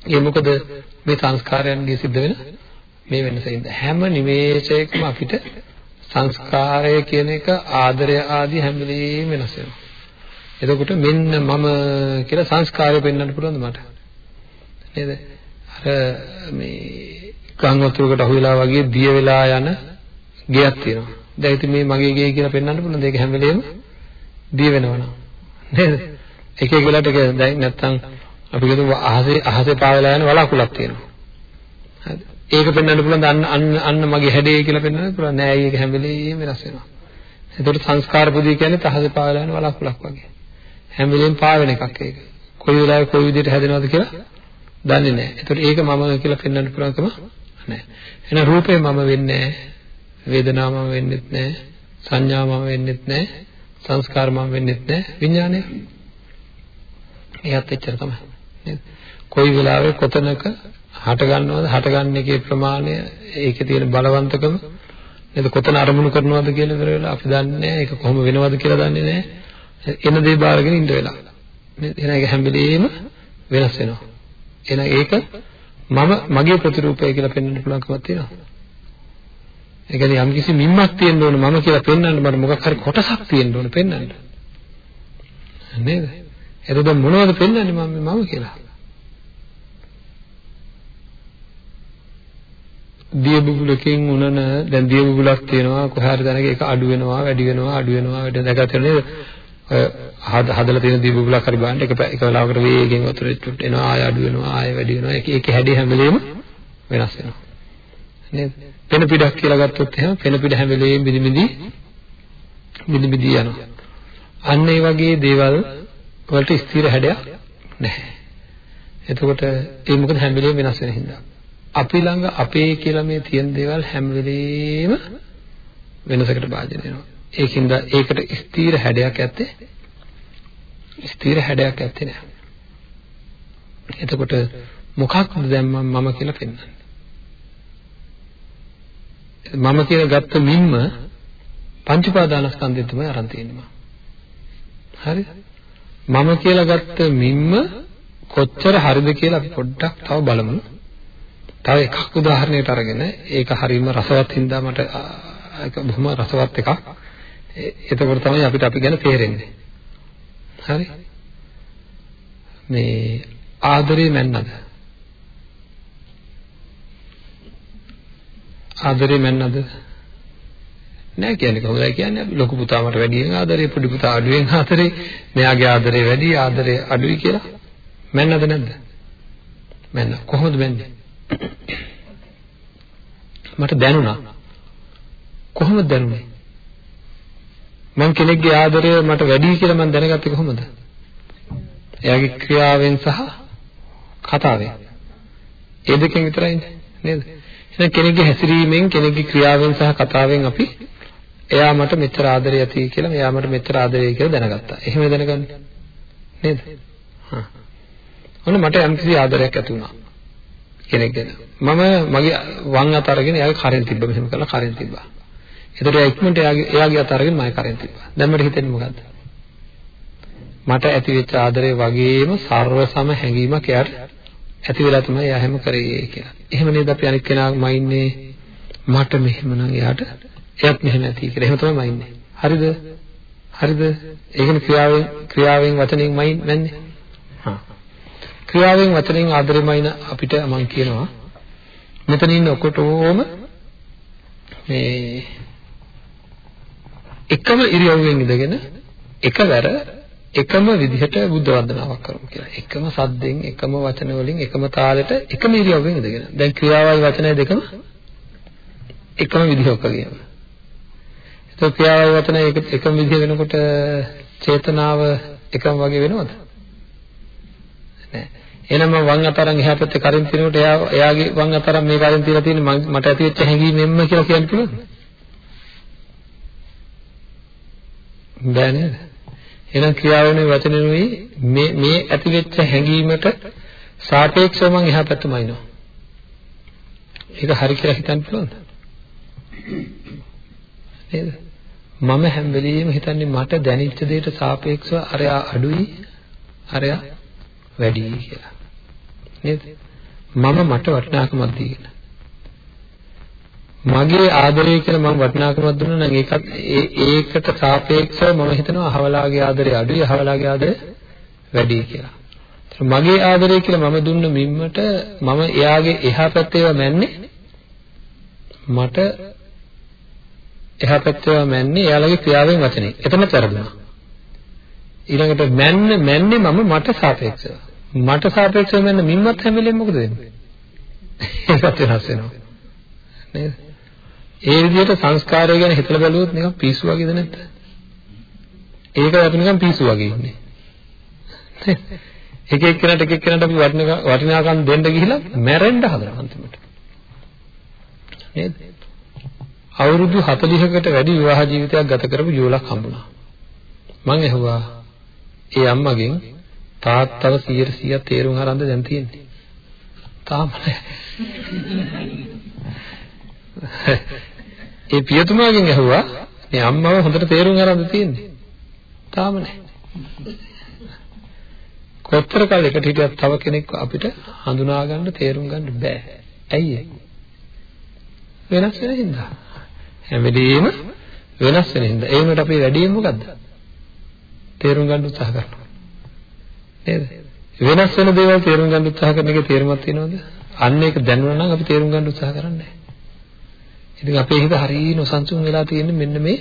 ඒ මොකද මේ සංස්කාරයන්ගේ සිද්ධ වෙන? මේ වෙනසින්ද හැම නිමේෂයකම අපිට සංස්කාරය කියන එක ආදරය ආදී හැම වෙලෙම වෙනස් වෙනවා. එතකොට මෙන්න මම කියලා සංස්කාරය පෙන්වන්න පුළුවන්ද මට? නේද? අර මේ ගම් වතුරකට අහු වෙලා වගේ දිය වෙලා යන ගෙයක් තියෙනවා. දැන් ඉතින් මේ මගේ ගේ කියලා පෙන්වන්න පුළුවන්ද? ඒක හැම වෙලේම දිය වෙනවා නේද? එක එක වෙලාවට දැන් නැත්තම් අපි කියමු අහසේ අහසේ පාවෙලා යන වලාකුළක් තියෙනවා. හරිද? ඒක පෙන්වන්න පුළුවන් අන්න අන්න අන්න මගේ හැඩේ කියලා පෙන්වන්න පුළුවන් නෑ ඒක හැම වෙලේම වෙනස් වෙනවා. එතකොට සංස්කාර පුදී කියන්නේ තහසේ පාවෙලා යන වලාකුළක් වගේ. හැම වෙලේම පාවෙන එකක් ඒක. කොයි වෙලාවෙ කොයි විදිහට හැදෙනවද කියලා දන්නේ නෑ. එතකොට ඒක මම කියලා පෙන්වන්න පුළුවන්කම නෑ. එහෙනම් රූපේ මම වෙන්නේ නෑ. වේදනාව මම වෙන්නෙත් නෑ. සංඥා මම වෙන්නෙත් නෑ. සංස්කාර මම වෙන්නෙත් නෑ. විඥානය. එයත් එච්චර තමයි. නේද? කොයි වෙලාවෙ කොතනක හට ගන්නවද? හටගන්න එකේ ප්‍රමාණය? ඒකේ තියෙන බලවන්තකම? නේද? කොතන අරමුණු කරනවද කියලා ඉවර වෙලා අපි දන්නේ නැහැ. ඒක කොහොම වෙනවද කියලා දන්නේ නැහැ. එන දේ බාරගෙන ඉඳ වෙලා. නේද? එහෙනම් ඒක හැම වෙලෙම වෙනස් වෙනවා. එහෙනම් ඒක මම මගේ ප්‍රතිරූපය කියලා පෙන්වන්න පුළුවන්කමක් තියෙනවා. ඒ කියන්නේ යම් කිසි මිම්මක් තියෙන්න ඕන මම කියලා පෙන්වන්න මට මොකක් හරි කොටසක් තියෙන්න ඕන පෙන්වන්න. නේද? එතකොට මොනවද පෙන්වන්නේ මම මම කියලා? දිය බුබුලකින් උනන දැන් දිය බුබුලක් තියෙනවා කොහේ හරි තැනක ඒක අඩු වෙනවා වැඩි වෙනවා අඩු වෙනවා වැඩි දැකලා තියෙන නේද? හදලා තියෙන දිය බුබුලක් හරි බලන්න එක එක වෙලාවකට වේගෙන් වතුර චුට් එනවා ආය අඩු වෙනවා ආය වැඩි වෙනවා. ඒක ඒකේ හැඩය හැම වෙලෙම වෙනස් වෙනවා. නේද? පෙන පිටක් කියලා ගත්තොත් එහෙනම් පෙන පිට හැම වෙලෙම බිනි බිනි බිනි බිනි යනවා. අන්න ඒ වගේ දේවල් වලට ස්ථිර හැඩයක් නැහැ. එතකොට ඒ මොකද හැම වෙලෙම වෙනස් වෙන හින්දා. අපි ළඟ අපේ කියලා මේ තියෙන දේවල් හැම වෙලෙම වෙනසකට භාජනය වෙනවා. ඒකින්ද ඒකට ස්ථීර හැඩයක් ඇත්තේ ස්ථීර හැඩයක් ඇත්තේ නැහැ. එතකොට මොකක්ද දැන් මම කියලා පෙන්වන්නේ? මම කියලා ගත්ත මින්ම පංච උපාදානස්කන්ධය තමයි අරන් තියෙන්නේ හරි? මම කියලා ගත්ත මින්ම කොච්චර හරිද කියලා අපි පොඩ්ඩක් තව බලමු. තව එකක් උදාහරණයකට අරගෙන ඒක හරීම රසවත් හින්දා මට ඒක බොහොම රසවත් එකක්. එතකොට තමයි අපිට අපි ගැන තේරෙන්නේ. හරි? මේ ආදරේ මැන්නද? ආදරේ මැන්නද? නෑ කියන්නේ කොහොමද කියන්නේ අපි ලොකු පුතා මට වැඩියෙන් ආදරේ පොඩි පුතා අඩුවෙන් ආදරේ මෙයාගේ ආදරේ වැඩි ආදරේ අඩුයි කියලා මැන්නද නැද්ද? මැන්න කොහොමද මැන්නේ? මට දැනුණා. කොහොමද දැනුනේ? මං කෙනෙක්ගේ ආදරය මට වැඩි කියලා මං දැනගත්තේ කොහොමද? එයාගේ ක්‍රියාවෙන් සහ කතාවෙන්. ඒ දෙකෙන් විතරයි නේද? එහෙනම් කෙනෙක්ගේ හැසිරීමෙන් කෙනෙක්ගේ ක්‍රියාවෙන් සහ කතාවෙන් අපි එයා මට මෙච්චර ආදරය ඇති කියලා මෙයා මට මෙච්චර ආදරය කියලා දැනගත්තා. එහෙම දැනගන්නේ නේද? හා. ඔන්න මට යම්කිසි ආදරයක් ඇති වුණා. කෙනෙක් ගැන. මම මගේ වම් අත අරගෙන එයාගේ කරෙන් තිබ්බ මෙහෙම කරලා කරෙන් තිබ්බා. එතකොට එයා ඉක්මනට එයාගේ එයාගේ අත අරගෙන මගේ කරෙන් තිබ්බා. දැන් මට හිතෙන්නේ මොකද්ද? මට ඇති වෙච්ච ආදරේ වගේම ਸਰව සම හැඟීමක් එයාට ඇති වෙලා තමයි එයා හැම කරේ කියලා. එහෙම නේද අපි අනිත් කෙනාම ඉන්නේ මට මෙහෙමනම් එයාට එයත් මෙහෙම ඇති කියලා. එහෙම තමයි මයින්නේ. හරිද? හරිද? ඒකනේ ක්‍රියාවෙන් ක්‍රියාවෙන් වචනෙන් මයින් වෙන්නේ. ක්‍රියාවෙන් වචනෙන් ආදරෙමයින අපිට මම කියනවා මෙතන ඉන්න ඔකොටෝම මේ එකම ඉරියව්වෙන් ඉඳගෙන එකවර එකම විදිහට බුද්ධ වන්දනාවක් කරමු කියලා. එකම සද්දෙන් එකම වචන වලින් එකම තාලෙට එකම ඉරියව්වෙන් ඉඳගෙන. දැන් ක්‍රියාවයි වචනයි දෙකම එකම විදිහක කියනවා. ඒක ක්‍රියාවයි වචනයි එකම විදිහ වෙනකොට චේතනාව එකම වගේ වෙනවද? නෑ. එහෙනම් මම වම් අතරන් එහා පැත්තේ කරින් තිනකොට එයා එයාගේ වම් අතරන් මේ කරින් තියලා තියෙන්නේ මට ඇති වෙච්ච හැඟීමෙන්ම කියලා කියන්න පුළුවන්ද? බෑ නේද? එහෙනම් ක්‍රියාවනේ වචනෙනුයි මේ මේ ඇති වෙච්ච හැඟීමට සාපේක්ෂව මම එහා පැත්තම අයිනවා. ඒක හරි කියලා හිතන්න පුළුවන්ද? නේද? මම හැම වෙලෙම හිතන්නේ මට දැනෙච්ච දෙයට සාපේක්ෂව අරයා අඩුයි අරයා වැඩි කියලා. නේද? මම මට වටිනාකමක් දීගෙන. මගේ ආදරය කියලා මම වටිනාකමක් දුන්නා නම් ඒකත් ඒකට සාපේක්ෂව මම හිතනවා අහවලාගේ ආදරය අඩුයි අහවලාගේ ආදරය වැඩි කියලා. මගේ ආදරය කියලා මම දුන්න මිම්මට මම එයාගේ එහා පැත්තේව මැන්නේ මට එහා පැත්තේව මැන්නේ එයාලගේ ක්‍රියාවෙන් වචනේ. එතන තරදුනා. ඊළඟට මැන්න මැන්නේ මම මට සාපේක්ෂව. මට සාපේක්ෂව මැන්න මිම්මත් හැම වෙලෙම මොකද වෙන්නේ? ඒකත් වෙනස් වෙනවා. නේද? ඒ විදිහට සංස්කාරය ගැන හිතලා බැලුවොත් නිකන් පිස්සු වගේද නැද්ද? ඒක අපි නිකන් පිස්සු වගේ ඉන්නේ. එක එක්කෙනාට එක එක්කෙනාට අපි වටිනාකම් දෙන්න ගිහිලා මැරෙන්න හදනවා අන්තිමට. නේද? අවුරුදු 40කට වැඩි විවාහ ජීවිතයක් ගත කරපු යෝලක් හම්බුණා. මං ඇහුවා ඒ අම්මගෙන් තාත්තව 100% තේරුම් අරන්ද දැන් තියෙන්නේ. තාම නැහැ. ඒ පියතුමාගෙන් ඇහුවා මේ අම්මව හොඳට තේරුම් අරන්ද තියෙන්නේ? තාම නැහැ. කොච්චර කාලයකට හිටියත් තව කෙනෙක් අපිට හඳුනා ගන්න තේරුම් ගන්න බෑ. ඇයි ඒ? වෙනස් වෙන හින්දා. හැම වෙලෙම වෙනස් වෙන හින්දා. ඒ වුණාට අපේ වැඩේ මොකද්ද? තේරුම් ගන්න උත්සාහ කරනවා. නේද? වෙනස් වෙන දේවල් තේරුම් ගන්න උත්සාහ කරන එකේ තේරුමක් තියෙනවද? අන්න ඒක දැනුණා නම් අපි තේරුම් ගන්න උත්සාහ කරන්නේ ඉතින් අපේ හිත හරිය නොසන්සුන් වෙලා තියෙන්නේ මෙන්න මේ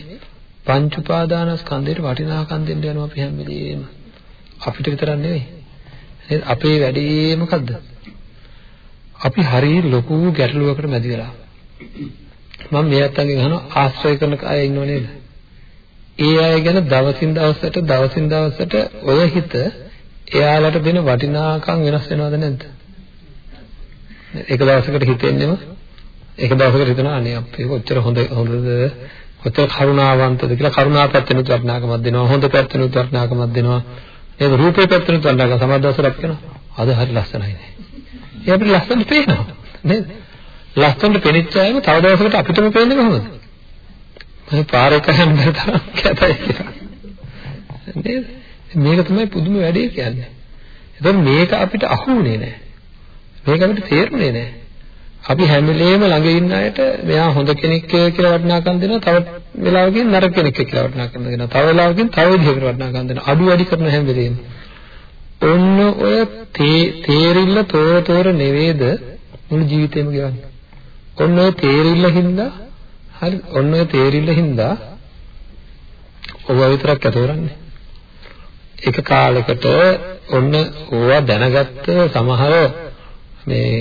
පංච උපාදානස්කන්ධයට වටිනාකම් දෙන්න යනවා අපි හැම වෙලේම. අපිට විතරක් නෙවෙයි. නේද? අපේ වැඩේ මොකද්ද? අපි හරිය ලොකු ගැටලුවකට මැදි වෙලා. මම මේ අත්තන්ගෙන් අහනවා ආශ්‍රය කරන අය ඉන්නව නේද? ඒ අය ගැන දවසින් දවසට දවසින් දවසට ඔය හිත එයාලට දෙන වටිනාකම් වෙනස් වෙනවද නැද්ද? එක දවසකට හිතෙන්නෙම එක දවසකට හිතනවා අනේ අපේ කොච්චර හොඳ හොඳද? කොච්චර කරුණාවන්තද? කියලා කරුණා පැත්තෙනුත් වටිනාකමක් දෙනවා හොඳ පැත්තෙනුත් වටිනාකමක් දෙනවා. නේද? රූපේ පැත්තෙනුත් වටිනාකම සමහර දවසට අපි කියනවා අද හරි ලස්සනයි නේ. ඒ අපිට ලස්සනට පේනවා. නේද? ලස්සනට පෙනිච්ච අයම තව දවසකට අපිටම පේන්නේ කොහොමද? මම පාරේ කරන් බැලුවා කැතයි කියලා. නේද? මේක තමයි පුදුම වැඩේ කියන්නේ එතකොට මේක අපිට අහුුනේ නැහැ මේක අපිට තේරුනේ නැහැ. අපි හැම වෙලේම ළඟ ඉන්න අයට මෙයා හොඳ කෙනෙක් කියලා වටිනාකම් දෙනවා. තව වෙලාවකින් නරක කෙනෙක් කියලා වටිනාකම් දෙනවා. තව වෙලාවකින් තව විදිහකට වටිනාකම් දෙනවා. අඩු වැඩි කරන හැම වෙලේම. ඔන්න ඔය තේරිල්ල තෝර තෝර නෙවේද මුළු ජීවිතේම ගෙවන්නේ. ඔන්න ඔය තේරිල්ල හින්දා හරි ඔන්න ඔය තේරිල්ල හින්දා ඔව විතරක් ඇතෝරන්නේ. එක කාලයකට ඔන්න ඕවා දැනගත්ත සමහර මේ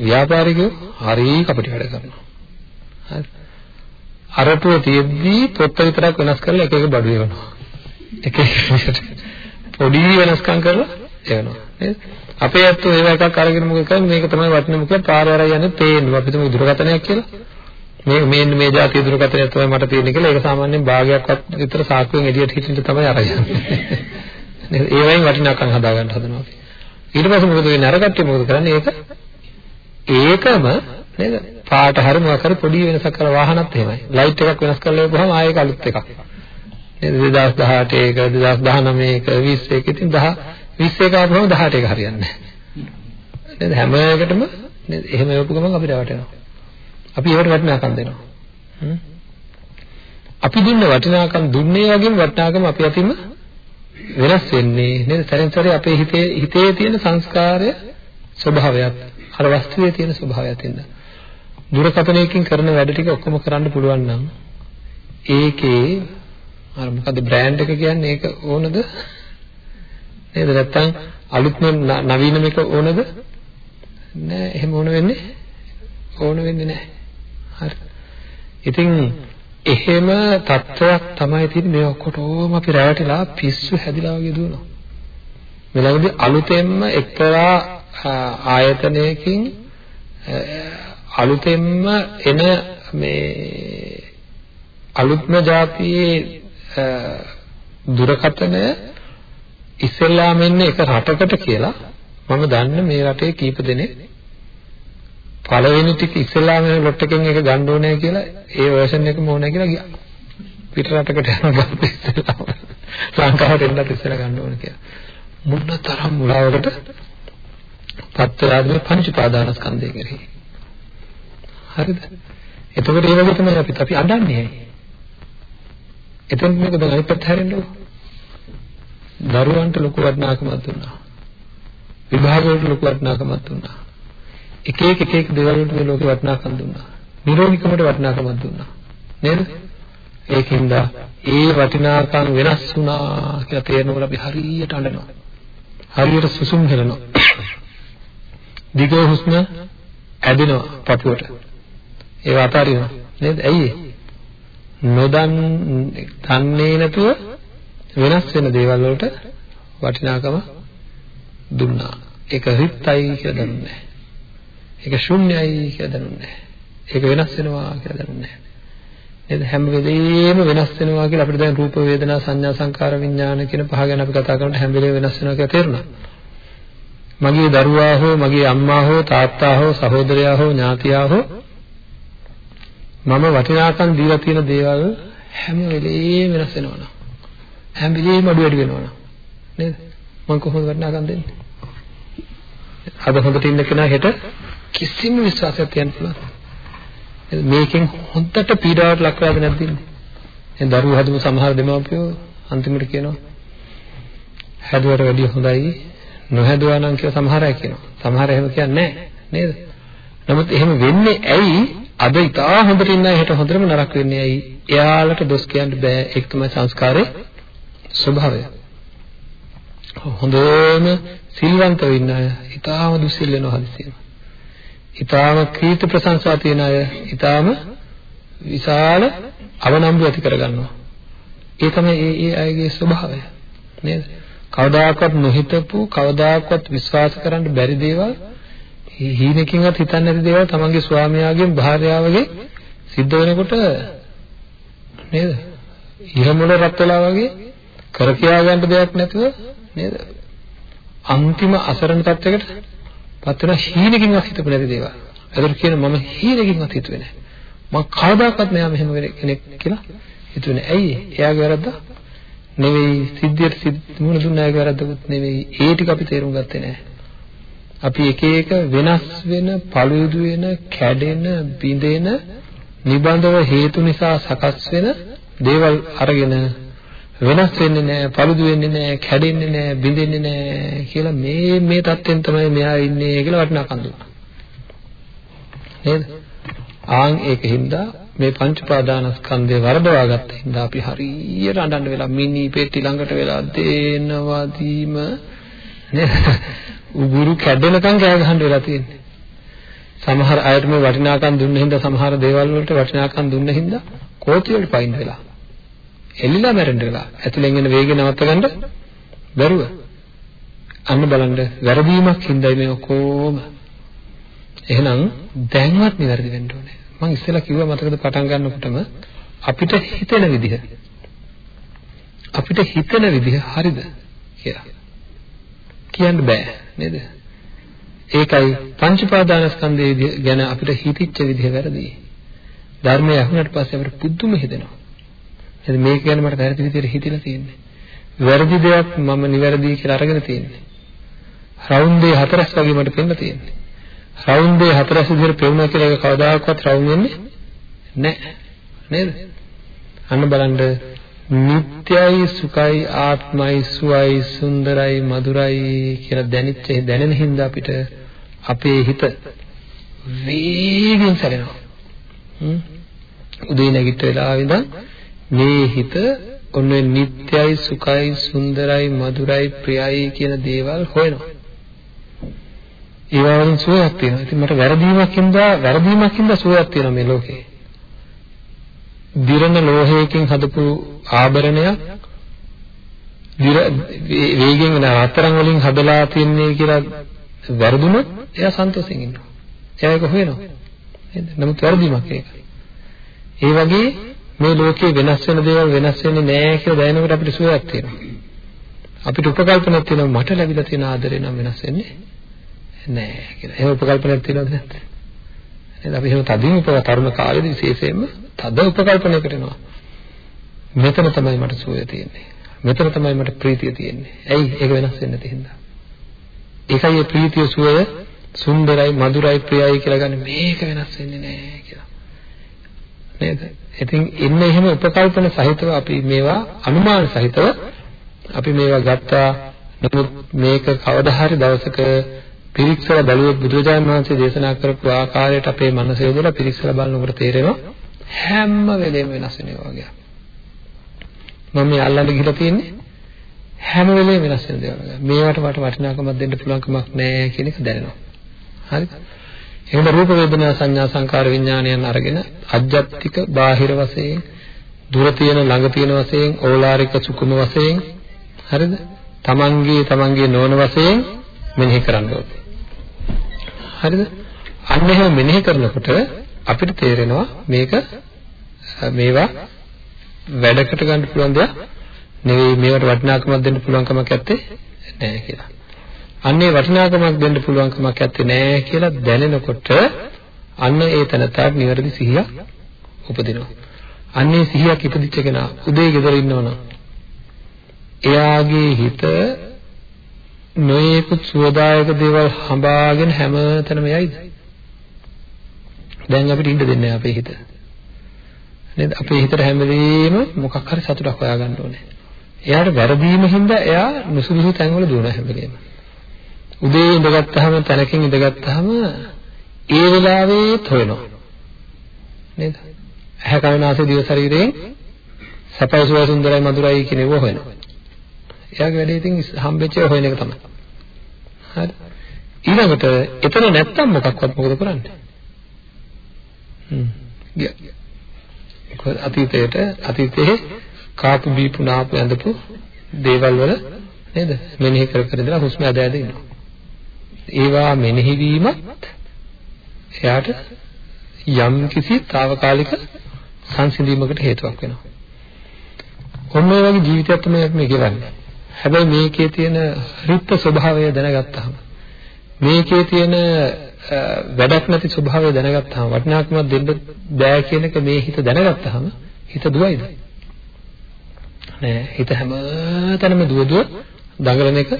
ව්‍යාපාරිකයෝ හරිය කපටි වැඩ කරනවා. හරි. අරටුව තියෙද්දී පොත්ත විතරක් වෙනස් කරලා එක එක බඩු එවනවා. එක එක පොඩි වෙනස්කම් කරලා එවනවා. නේද? අපේ ඇත්තෝ ඒව එකක් අරගෙන මොකද කරන්නේ මේක තමයි වටින මොකද පාර වරයි යන්නේ පේන්නේ අපි තුමු දුරකථනයක් කියලා මේ මේ මේ જાතිය දුරකථනයක් තමයි මට තියෙන්නේ කියලා. ඒක සාමාන්‍යයෙන් භාගයක්වත් විතර සාක්කුවෙන් එළියට හිටින්න තමයි අරගෙන. නේද? ඒ වයින් වටිනාකම් හදාගන්න හදනවා අපි. ඊට පස්සේ මොකද වෙන්නේ? අර කට්ටිය මොකද කරන්නේ? ඒක ඒකම නේද? පාට හරි මොකක් හරි පොඩි වෙනසක් කරලා වාහනත් එහෙමයි. ලයිට් එකක් වෙනස් කරලා ඉවරපුවාම ආයෙක අලුත් එකක්. නේද? 2018 එක 2019 එක 20 එක. ඉතින් 10 20 එක ආවම 18 එක හරියන්නේ නැහැ. නේද? හැම එකටම නේද? එහෙම යවපු ගමන් අපිට වැටෙනවා අපි ඒවට වටිනාකම් දෙනවා අපි දුන්න වටිනාකම් දුන්නේ වගේම වටිනාකම් අපි අතින්ම වෙනස් වෙන්නේ නේද? සැරෙන් සැරේ අපේ හිතේ හිතේ තියෙන සංස්කාරය ස්වභාවයත් අර වස්තුවේ තියෙන ස්වභාවයත් ඉන්න. දුරකථනයකින් කරන වැඩ ටික ඔක්කොම කරන්න පුළුවන් නම් ඒකේ අර මොකද්ද බ්‍රෑන්ඩ් එක කියන්නේ ඒක ඕනද? නේද? නැත්තම් අලුත්ම නවීනම එක ඕනද? නෑ එහෙම ඕන වෙන්නේ ඕන වෙන්නේ නෑ. හරි. ඉතින් එහෙම තත්ත්වයක් තමයි තියෙන්නේ මේ ඔක්කොටම අපි රැවටිලා පිස්සු හැදිලා වගේ දුවනවා. මේ ළඟදී අලුතෙන්ම එක්තරා ආයතනයකින් අලුතෙන්ම එන මේ අලුත්ම જાතියේ දුරකථනය ඉස්සෙල්ලාම එන්නේ එක රටකට කියලා මම දන්න මේ රටේ කීප දෙනෙක් පළවෙනි ටික ඉස්සෙල්ලාම ලොට් එකෙන් එක ගන්න ඕනේ කියලා ඒ වර්ෂන් එකම ඕනේ කියලා ගියා. පිට රටකට යනවා ඉස්සෙල්ලාම. ලංකාවට එන්නත් ඉස්සෙල්ලා ගන්න ඕනේ කියලා. මුන්න තරම් මුලාවකට පත්‍රාදී පංච පාදානස්කන්ධය කෙරෙහි. හරිද? එතකොට ඒ වගේ තමයි අපිත් අපි අඬන්නේ ඇයි? එතෙන් මේක දැන් අනිත් පැත්ත හැරෙන්නකො. දරුවන්ට ලොකු වටිනාකමක් දුන්නා. විභාග වලට ලොකු වටිනාකමක් දුන්නා. එක එක එක එක දේවල් වලට මේ ලෝකේ වටිනාකම් දුන්නා. නිරෝගීකමට වටිනාකමක් දුන්නා. නේද? ඒකින්ද ඒ වටිනාකම් වෙනස් වුණා කියලා තේරෙනකොට අපි හරියට අඬනවා. හරියට සුසුම් හෙලනවා. දිග හුස්ම ඇදෙනවා පපුවට. ඒව අතාරිනවා. නේද? ඇයි නොදන් දන්නේ නැතුව වෙනස් වෙන දේවල් වලට වටිනාකම දුන්නා. ඒක රිත්යි කියලා දන්නේ නැහැ. ඒක ශුන්‍යයි කියලා දන්නේ නැහැ. ඒක වෙනස් වෙනවා කියලා දන්නේ නැහැ. නේද හැම වෙලෙම වෙනස් වෙනවා කියලා අපිට දැන් රූප වේදනා සංඥා සංකාර විඥාන කියන පහ ගැන අපි කතා කරනකොට හැම වෙලෙම වෙනස් වෙනවා කියලා තේරුණා. මගේ දරුවා හෝ මගේ අම්මා හෝ තාත්තා හෝ සහෝදරයා හෝ ඥාතියා හෝ මම වටිනාකම් දීලා තියෙන දේවල් හැම වෙලෙම වෙනස් වෙනවා හැම වෙලෙම අඩු වැඩි වෙනවා නේද මම කොහොමද වටිනාකම් දෙන්නේ අද හොඳට ඉන්න කෙනා හෙට කිසිම විශ්වාසයක් තියන්න පුළුවන් මේකෙන් හොඳට පීඩාවට ලක් වෙලාද නැද්ද ඉන්නේ? දැන් දරුවෝ හදමු සමහර දෙමාපියෝ අන්තිමට කියනවා හැදුවට වැඩිය හොඳයි නොහැදුවා නම් කියලා සමහර අය කියනවා. සමහර එහෙම කියන්නේ නැහැ නේද? නමුත් එහෙම වෙන්නේ ඇයි? අද ඉතා හොඳට ඉන්න අය හෙට හොඳටම නරක වෙන්නේ ඇයි? එයාලට දොස් කියන්න බෑ. ඒක තමයි සංස්කාරයේ ස්වභාවය. හොඳම සිල්වන්තව ඉන්න අය ඉතාම දුසිල් වෙනවා හදිසියෙම ඊටාම කීර්ති ප්‍රශංසා තියෙන අය ඊටාම විශාල අවනම්බු ඇති කරගන්නවා. ඒ තමයි ඒ ඒ අයගේ ස්වභාවය. නේද? කවදාකවත් නොහිතපු කවදාකවත් විශ්වාස කරන්න බැරි දේවල් හීනකින්වත් හිතන්නේ නැති දේවල් තමන්ගේ ස්වාමියාගෙන් භාර්යාවගෙන් සිද්ධ වෙනකොට නේද? ඉරමුල රත් වෙලා වගේ කර කියා ගන්න දෙයක් නැතුව නේද? අන්තිම අසරණ තත්යකට පත් වෙන හීනකින්වත් හිතපු නැති දේවල්. ඒකට කියන මම හීනකින්වත් හිතුවේ නැහැ. මම කවදාකවත් මෙයා මෙහෙම කෙනෙක් කියලා හිතුවේ නැහැ. ඇයි? එයාගේ වැරද්ද නෙවෙයි සිද්ධියට සිද්ධ දුන්න අයගේ වැරද්දකුත් නෙවෙයි. ඒ ටික අපි තේරුම් ගත්තේ නැහැ. අපි එක එක වෙනස් වෙන, පළුදු වෙන, කැඩෙන, බිඳෙන, නිබඳව හේතු නිසා සකස් වෙන දේවල් අරගෙන වෙනස් වෙන්නේ නැහැ, paludu වෙන්නේ නැහැ, කැඩෙන්නේ නැහැ, බිඳෙන්නේ නැහැ කියලා මේ මේ தත්වෙන් තමයි මෙයා ඉන්නේ කියලා වටිනාකම් දුන්නා. නේද? ආන් ඒකින්ද මේ පංච පාදානස්කන්ධය වරදවා ගත්ත හින්දා අපි හරියට අඬන්න වෙලා මිනි පෙට්ටි ළඟට වෙලා දේනවාදීම නේද? උගුරු කැඩෙනකන් කෑ ගහන්න වෙලා තියෙන්නේ. සමහර අයට මේ වටිනාකම් දුන්න හින්දා සමහර දේවල් වලට වටිනාකම් දුන්න හින්දා කෝටි වලට පයින් වෙලා. එල්ලිලා මැරෙන්න වෙලා. ඇතුලෙන් එන වේගය නවත්ත ගන්න බැරුව. අන්න බලන්න වැරදීමක් හින්දායි මේ ඔක්කොම. එහෙනම් දැන්වත් නිවැරදි වෙන්න ඕනේ. මම ඉස්සෙල්ලා කිව්වා මතකද පටන් ගන්නකොටම අපිට හිතෙන විදිහ අපිට හිතෙන විදිහ හරිද කියලා කියන්න බෑ නේද? ඒකයි පංච පාදානස්කන්ධය ගැන අපිට හිතිච්ච විදිහ වැරදි. ධර්මය අහුනට පස්සේ අපිට පුදුම හිතෙනවා. එහෙනම් මේක ගැන මට වැරදි විදිහට හිතලා තියෙන්නේ. වැරදි දෙයක් මම නිවැරදි කියලා අරගෙන තියෙන්නේ. රවුන්ඩේ හතරස් වගේ මට පෙන්න තියෙන්නේ. රවුන්ඩේ හතරස් විදිහට පෙවුනා කියලා ඒක කවදාකවත් රවුන් වෙන්නේ නැහැ. නේද? අන්න බලන්න නිට්ටයයි සුඛයි ආත්මයි සුවයි සුන්දරයි මధుරයි කියලා දැනෙච්ච දැනෙන හින්දා අපිට අපේ හිත වේගෙන් සැලෙනවා. උදේ නැගිට වෙලාවෙ ඉඳන් මේ හිත ඔන්න නිට්ටයයි සුඛයි සුන්දරයි මధుරයි ප්‍රියයි කියන දේවල් හොයනවා. ඒවා වලින් සුවයක් තියෙනවා. ඉතින් මට වැරදීමක් හින්දා වැරදීමක් හින්දා සුවයක් තියෙනවා මේ ලෝකේ. දිරන ලෝහයකින් හදපු ආභරණයක් වේගෙන් රත්තරන් වලින් හදලා තියන්නේ කියලා වැරදුනොත් එයා සන්තෝෂෙන් ඉන්නවා. එයා ඒක හොයනවා. නේද? නමුත් වැරදීමක් ඒක. ඒ වගේ මේ ලෝකේ වෙනස් වෙන දේවල් වෙනස් වෙන්නේ නැහැ කියලා දැනනකොට අපිට සුවයක් තියෙනවා. අපිට උපකල්පනයක් තියෙනවා මට ලැබිලා තියෙන ආදරේ නම් වෙනස් වෙන්නේ නැහැ කියලා. එහෙම උපකල්පනයක් තියෙනවද නැත්ද? නේද? අපි එහෙම තදින් උපක තරුණ කාලේදී විශේෂයෙන්ම තද උපකල්පනයකට එනවා. මෙතන තමයි මට සුවය තියෙන්නේ. මෙතන තමයි මට ප්‍රීතිය තියෙන්නේ. ඇයි? ඒක වෙනස් වෙන්නේ නැති හින්දා. ඒකයි මේ ප්‍රීතිය සුවය සුන්දරයි මధుරයි ප්‍රියයි කියලා ගන්න මේක වෙනස් වෙන්නේ නැහැ කියලා. නේද? ඉතින් එන්න එහෙම උපකල්පන සහිතව අපි මේවා අනුමාන සහිතව අපි මේවා ගත්තා. නමුත් මේක කවදා හරි දවසක පිරික්සලා බැලුවොත් බුදුරජාණන් වහන්සේ දේශනා කරපු ආකාරයට අපේ මනස යොදලා පිරික්සලා බලනකොට තේරෙනවා හැම වෙලෙම වෙනස් වෙනවා වගේ. මම මේ අල්ලන්න ගිහලා තියෙන්නේ හැම වෙලෙම වෙනස් වෙන දේවල්. මේවට වට වටිනාකමක් දෙන්න පුළුවන් කමක් නැහැ කියන එක දැනෙනවා. හරිද? එහෙනම් රූප වේදනා සංඥා සංකාර විඥානයන් අරගෙන අජ්ජත්තික බාහිර වශයෙන් දුර තියෙන ළඟ තියෙන වශයෙන් ඕලාරික සුකුම වශයෙන් හරිද? තමන්ගේ තමන්ගේ නොවන වශයෙන් මෙනෙහි කරන්න ඕනේ. හරිද? අන්න එහෙම මෙනෙහි කරනකොට අපිට තේරෙනවා මේක මේවා වැඩකට ගන්න පුළුවන් දෙයක් නෙවෙයි මේවට වටිනාකමක් දෙන්න පුළුවන් කමක් නැත්තේ නෑ කියලා. අන්නේ වටිනාකමක් දෙන්න පුළුවන් කමක් නැත්තේ නෑ කියලා දැනෙනකොට අන්න ඒ තනතාවට නිවැරදි සිහියක් උපදිනවා. අන්නේ සිහියක් ඉපදිච්ච කෙනා උදේ ගෙදර ඉන්නවනම් එයාගේ හිත නොයේකුත් සුවදායක දේවල් හඹාගෙන හැමතැනම යයිද? දැන් අපිට ඉන්න දෙන්නේ අපේ හිත. නේද? අපේ හිතට හැම වෙලෙම මොකක් හරි සතුටක් හොයාගන්න ඕනේ. එයාට වැරදීම හින්දා එයා නුසුදුසු තැන්වල දුවන හැම වෙලෙම. උදේ ඉඳගත්tාම තැනකින් ඉඳගත්tාම ඒ වෙලාවෙත් හොයනවා. නේද? ඇහැ කන නාසය දිව ශරීරයෙන් සපයි සුවය සුන්දරයි මధుරයි කියන ඒවා හොයනවා. එයාගේ වැඩේ ඉතින් හම්බෙච්ච හොයන එක තමයි. හරි. ඊළඟට එතන නැත්තම් මොකක්වත් මොකද කරන්නේ? හ්ම්. අතීතයට අතීතයේ කාපු බීපු නාපු ඇඳපු දේවල් වල නේද? මෙනෙහි කර කර ඉඳලා හුස්ම ඇද ඇද ඉන්නවා. ඒවා මෙනෙහි වීමත් එයාට යම් කිසි తాවකාලික සංසිඳීමකට හේතුවක් වෙනවා. ඔන්න ඔය වගේ ජීවිතයක් තමයි අපි මේ ගෙවන්නේ. හැබැයි මේකේ තියෙන රිත්ත ස්වභාවය දැනගත්තාම මේකේ තියෙන වැඩක් නැති ස්වභාවය දැනගත්තාම වටිනාකමක් දෙන්න බෑ කියන එක මේ හිත දැනගත්තාම හිත දුවයිද නෑ හිත හැමතැනම දුව දුව දඟලන එක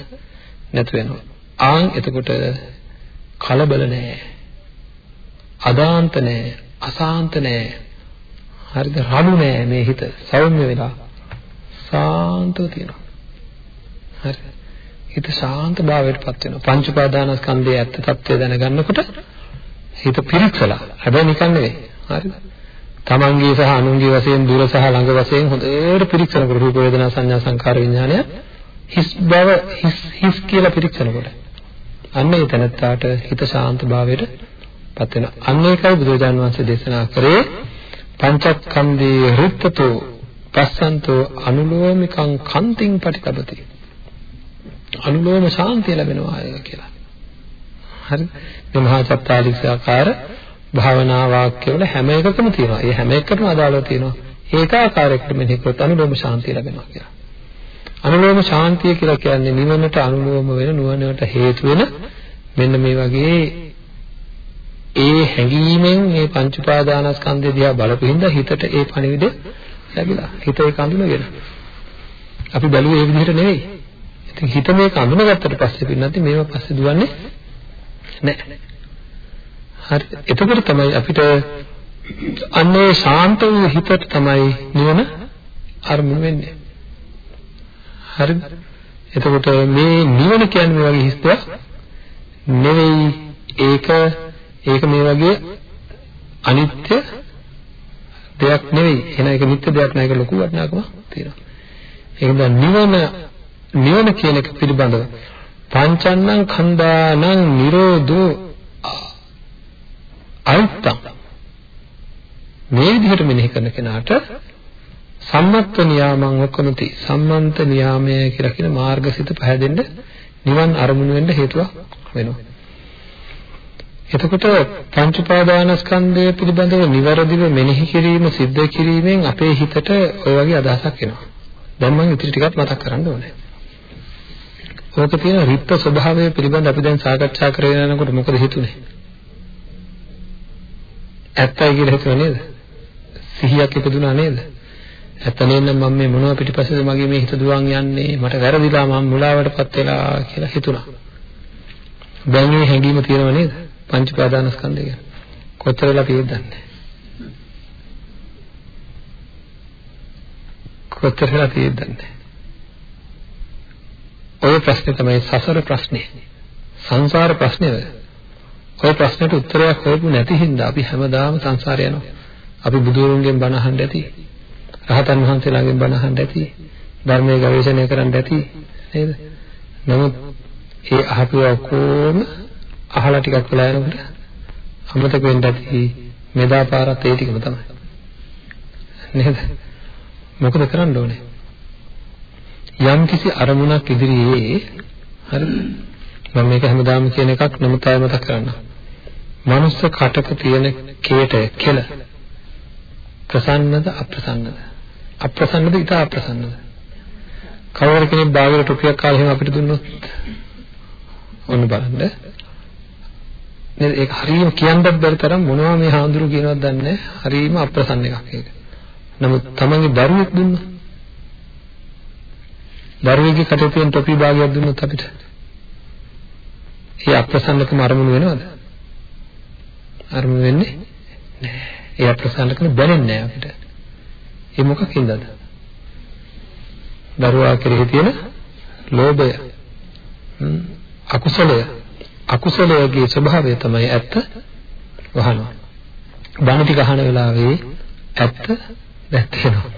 නැතු වෙනවා ආන් එතකොට කලබල නෑ අදාන්ත නෑ අසාන්ත නෑ හරිද රණු නෑ මේ හිත සෞම්‍ය වෙලා සාන්තව තියෙනවා හරි. හිත ශාන්ත භාවයටපත් වෙනවා. පංච උපාදානස්කන්ධයේ ඇත්ත తත්වය දැනගන්නකොට හිත පිරික්සලා. හැබැයි නිකන් නෙවෙයි. හරිද? තමන්ගේ සහ අනුන්ගේ වශයෙන් දුර සහ ළඟ වශයෙන් හොඳට පිරික්සනකොට රූප වේදනා සංඥා සංකාර විඥානය හිස් බව හිස් හිස් කියලා පිරික්සනකොට අන්න ඒ තැනත්තාට හිත ශාන්ත භාවයට පත් වෙනවා. අන්න ඒකයි බුදුරජාන් වහන්සේ දේශනා කරේ පංචස්කන්ධේ රිත්තතෝ පස්සන්තෝ අනුලෝමිකං කන්තිං පටිතබති. අනුලෝම ශාන්තිය ලැබෙනවා කියලා. හරි? මේ මහා චත්තාලිසාකාර භාවනා වාක්‍යවල හැම එකකම තියෙනවා. ඒ හැම එකකටම අදාළව තියෙනවා. ඒකාකාරයකට මෙහෙ කරත් අනුලෝම ශාන්තිය ලැබෙනවා කියලා. අනුලෝම ශාන්තිය කියලා කියන්නේ නිවනට අනුලෝම වෙන නුවණට හේතු වෙන මෙන්න මේ වගේ ඒ හැඟීමෙන් මේ පංච උපාදානස්කන්ධය දිහා බලපු හින්දා හිතට ඒ පණිවිඩ ලැබිලා හිත ඒක අඳුනගෙන අපි බැලුවේ ඒ විදිහට නෙවෙයි ඉතින් හිත මේක අඳුනගත්තට පස්සේ පින්නත් මේව පස්සේ දුවන්නේ නැහැ. හරි. එතකොට තමයි අපිට අන්නේ ශාන්ත වූ හිතට තමයි නිවන අරමුණු වෙන්නේ. හරිද? එතකොට මේ නිවන කියන්නේ මේ වගේ හිස්තයක් නෙවෙයි ඒක ඒක මේ වගේ අනිත්‍ය දෙයක් නෙවෙයි. එහෙනම් ඒක නිත්‍ය දෙයක් නෑ ඒක ලොකු වටිනාකමක් තියෙනවා. ඒකද නිවන නිවන කියන එක පිළිබඳව පංචන්නං khණ්ඩානං නිරෝධෝ අයිත්තං මේ විදිහට මෙනෙහි කරන කෙනාට සම්මත්ත නියාමං වකනති සම්මන්ත නියාමය කියලා කියන මාර්ගසිත පහදෙන්න නිවන් අරමුණු වෙන්න හේතුවක් වෙනවා එතකොට පංච උපාදානස්කන්ධය පිළිබඳව නිවැරදිව මෙනෙහි කිරීම සිද්ධ කිරීමෙන් අපේ හිතට ওই වගේ අදහසක් එනවා. දැන් මම ඉතින් ටිකක් මතක් කරන්න ඕනේ. ඕක තියෙන රිත්ත ස්වභාවය පිළිබඳ අපි දැන් සාකච්ඡා කරගෙන යනකොට මොකද හිතුනේ? ඇත්තයි කියලා හිතුවා නේද? සිහියක් ඉපදුනා නේද? ඇත්ත නේනම් මම මේ මොනව පිටිපස්සේද මගේ මේ හිත දුවන් යන්නේ මට වැරදිලා මම මුලාවටපත් වෙලා කියලා හිතුණා. දැන් මේ හැඟීම තියෙනව නේද? පංච පාදානස්කන්ධය ගැන. කොච්චර වෙලා තියෙද්ද දන්නේ කොච්චර වෙලා තියෙද්ද නැහැ. ඔය ප්‍රශ්නේ තමයි සසර ප්‍රශ්නේ. සංසාර ප්‍රශ්නේ ඔය. ඔය ප්‍රශ්නෙට උත්තරයක් හොයපු නැති හින්දා අපි හැමදාම සංසාරේ යනවා. අපි බුදුරුන්ගෙන් බණ අහන්න ඇති. රහතන් වහන්සේලාගෙන් බණ අහන්න ඇති. ධර්මයේ ගවේෂණය කරන්න ඇති. නේද? නමුත් ඒ අහපු ඔක්කොම අහලා ටිකක් වෙලා යනකොට අමතක වෙන්න ඇති මෙදා පාරත් ඒ ටිකම තමයි. නේද? මොකද කරන්න ඕනේ? යම් කිසි අරමුණක් ඉදිරියේ හරිද? මම මේක හැමදාම කියන එකක් නමුත් ආයෙ මතක් කරන්න. මනුස්ස කටක තියෙන කේටය කෙල ප්‍රසන්නද අප්‍රසන්නද? අප්‍රසන්නද ඊට අප්‍රසන්නද? කවුරු කෙනෙක් බාහිර ටොපියක් කාලා එහෙම අපිට දුන්නොත් ඔන්න බලන්න නේද ඒක හරියම කියන්නත් බැරි තරම් මොනවා මේ හාඳුරු කියනවද දන්නේ හරියම අප්‍රසන්න එකක් ඒක. නමුත් තමන්ගේ දරුවෙක් දුන්නා. දරුවෙක්ගේ කටේ තියෙන ටොපි භාගයක් දුන්නොත් අපිට ඒ අප්‍රසන්නකම අරමුණු වෙනවද? අරමුණු වෙන්නේ නැහැ. ඒ අප්‍රසන්නකම දැනෙන්නේ නැහැ අපිට. ඒ මොකකින්දද? දරුවා කෙරෙහි තියෙන ලෝභය. අකුසලය. අකුසලයේ ස්වභාවය තමයි ඇත්ත වහනවා. බණ ටික අහන වෙලාවේ ඇත්ත දැක්කේනවා.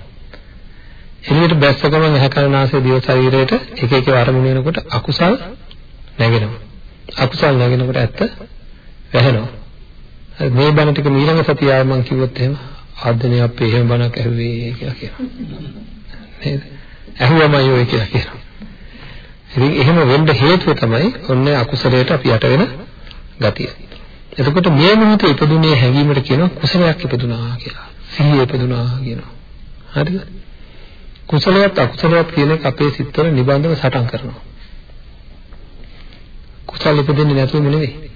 එළියට බැස්ස ගමන් ඇහැ කන නාසය දිව ශරීරයට එක එක අරමුණු වෙනකොට අකුසල් නැගෙනවා. අකුසල් නැගෙනකොට ඇත්ත වැහෙනවා. මේ බණ ටික ඊළඟ සතිය ආව මම කිව්වොත් එහෙම ආද්දනේ අපේ එහෙම බණක් ඇහුවේ කියලා කියනවා. නේද? ඇහුවමයි ඔය කියලා කියනවා. ඉතින් එහෙම වෙන්න හේතුව තමයි ඔන්නේ අකුසලයට අපි යට වෙන ගතිය. එතකොට මේ මොහොතේ ඉපදුනේ හැඟීමට කියනවා කුසලයක් ඉපදුනා කියලා. සිහිය ඉපදුනා කියනවා. හරිද? කුසලයක් අකුසලයක් කියන එක අපේ සිත්වල නිබන්ධව සටන් කරනවා. කුසල ඉපදෙන්නේ නැතුවම නෙවෙයි.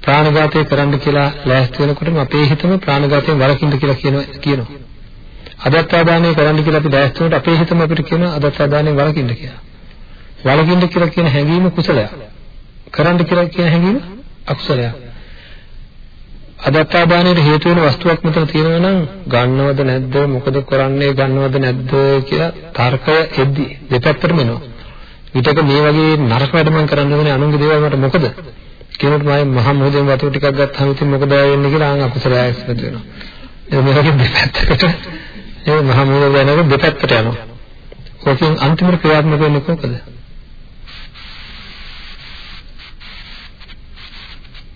ප්‍රාණඝාතය කරන්න කියලා ලෑස්ති වෙනකොටම අපේ හිතම ප්‍රාණඝාතයෙන් වළකින්න කියලා කියනවා කියනවා. අදත්තාදානය කරන්න කියලා අපි ලෑස්ති වුණොත් අපේ හිතම අපිට කියනවා අදත්තාදානයෙන් වළකින්න කියලා. වළකින්න කියලා කියන හැඟීම කුසලයක්. කරන්න කියලා කියන හැඟීම අකුසලයක්. අදත්තාදානයට හේතු වෙන වස්තුවක් මෙතන තියෙනවා නම් ගන්නවද නැද්ද මොකද කරන්නේ ගන්නවද නැද්ද කියලා තර්කය එද්දි දෙපැත්තටම එනවා. විතක මේ වගේ නරක වැඩ මම කරන්න ඕනේ අනුන්ගේ දේවල් මට මොකද කියනකොට මම මහා මොහොතෙන් වතුර ටිකක් ගත්තාම ඉතින් මොකද වෙන්නේ කියලා ආන් අකුසලයක් ඉස්මතු වෙනවා. ඒ මේ වගේ දෙපැත්තකට ඒ මහා මොහොත වෙනකොට දෙපැත්තට යනවා. ඔකෙන් අන්තිමට ක්‍රියාත්මක වෙන්නේ කොහොමද?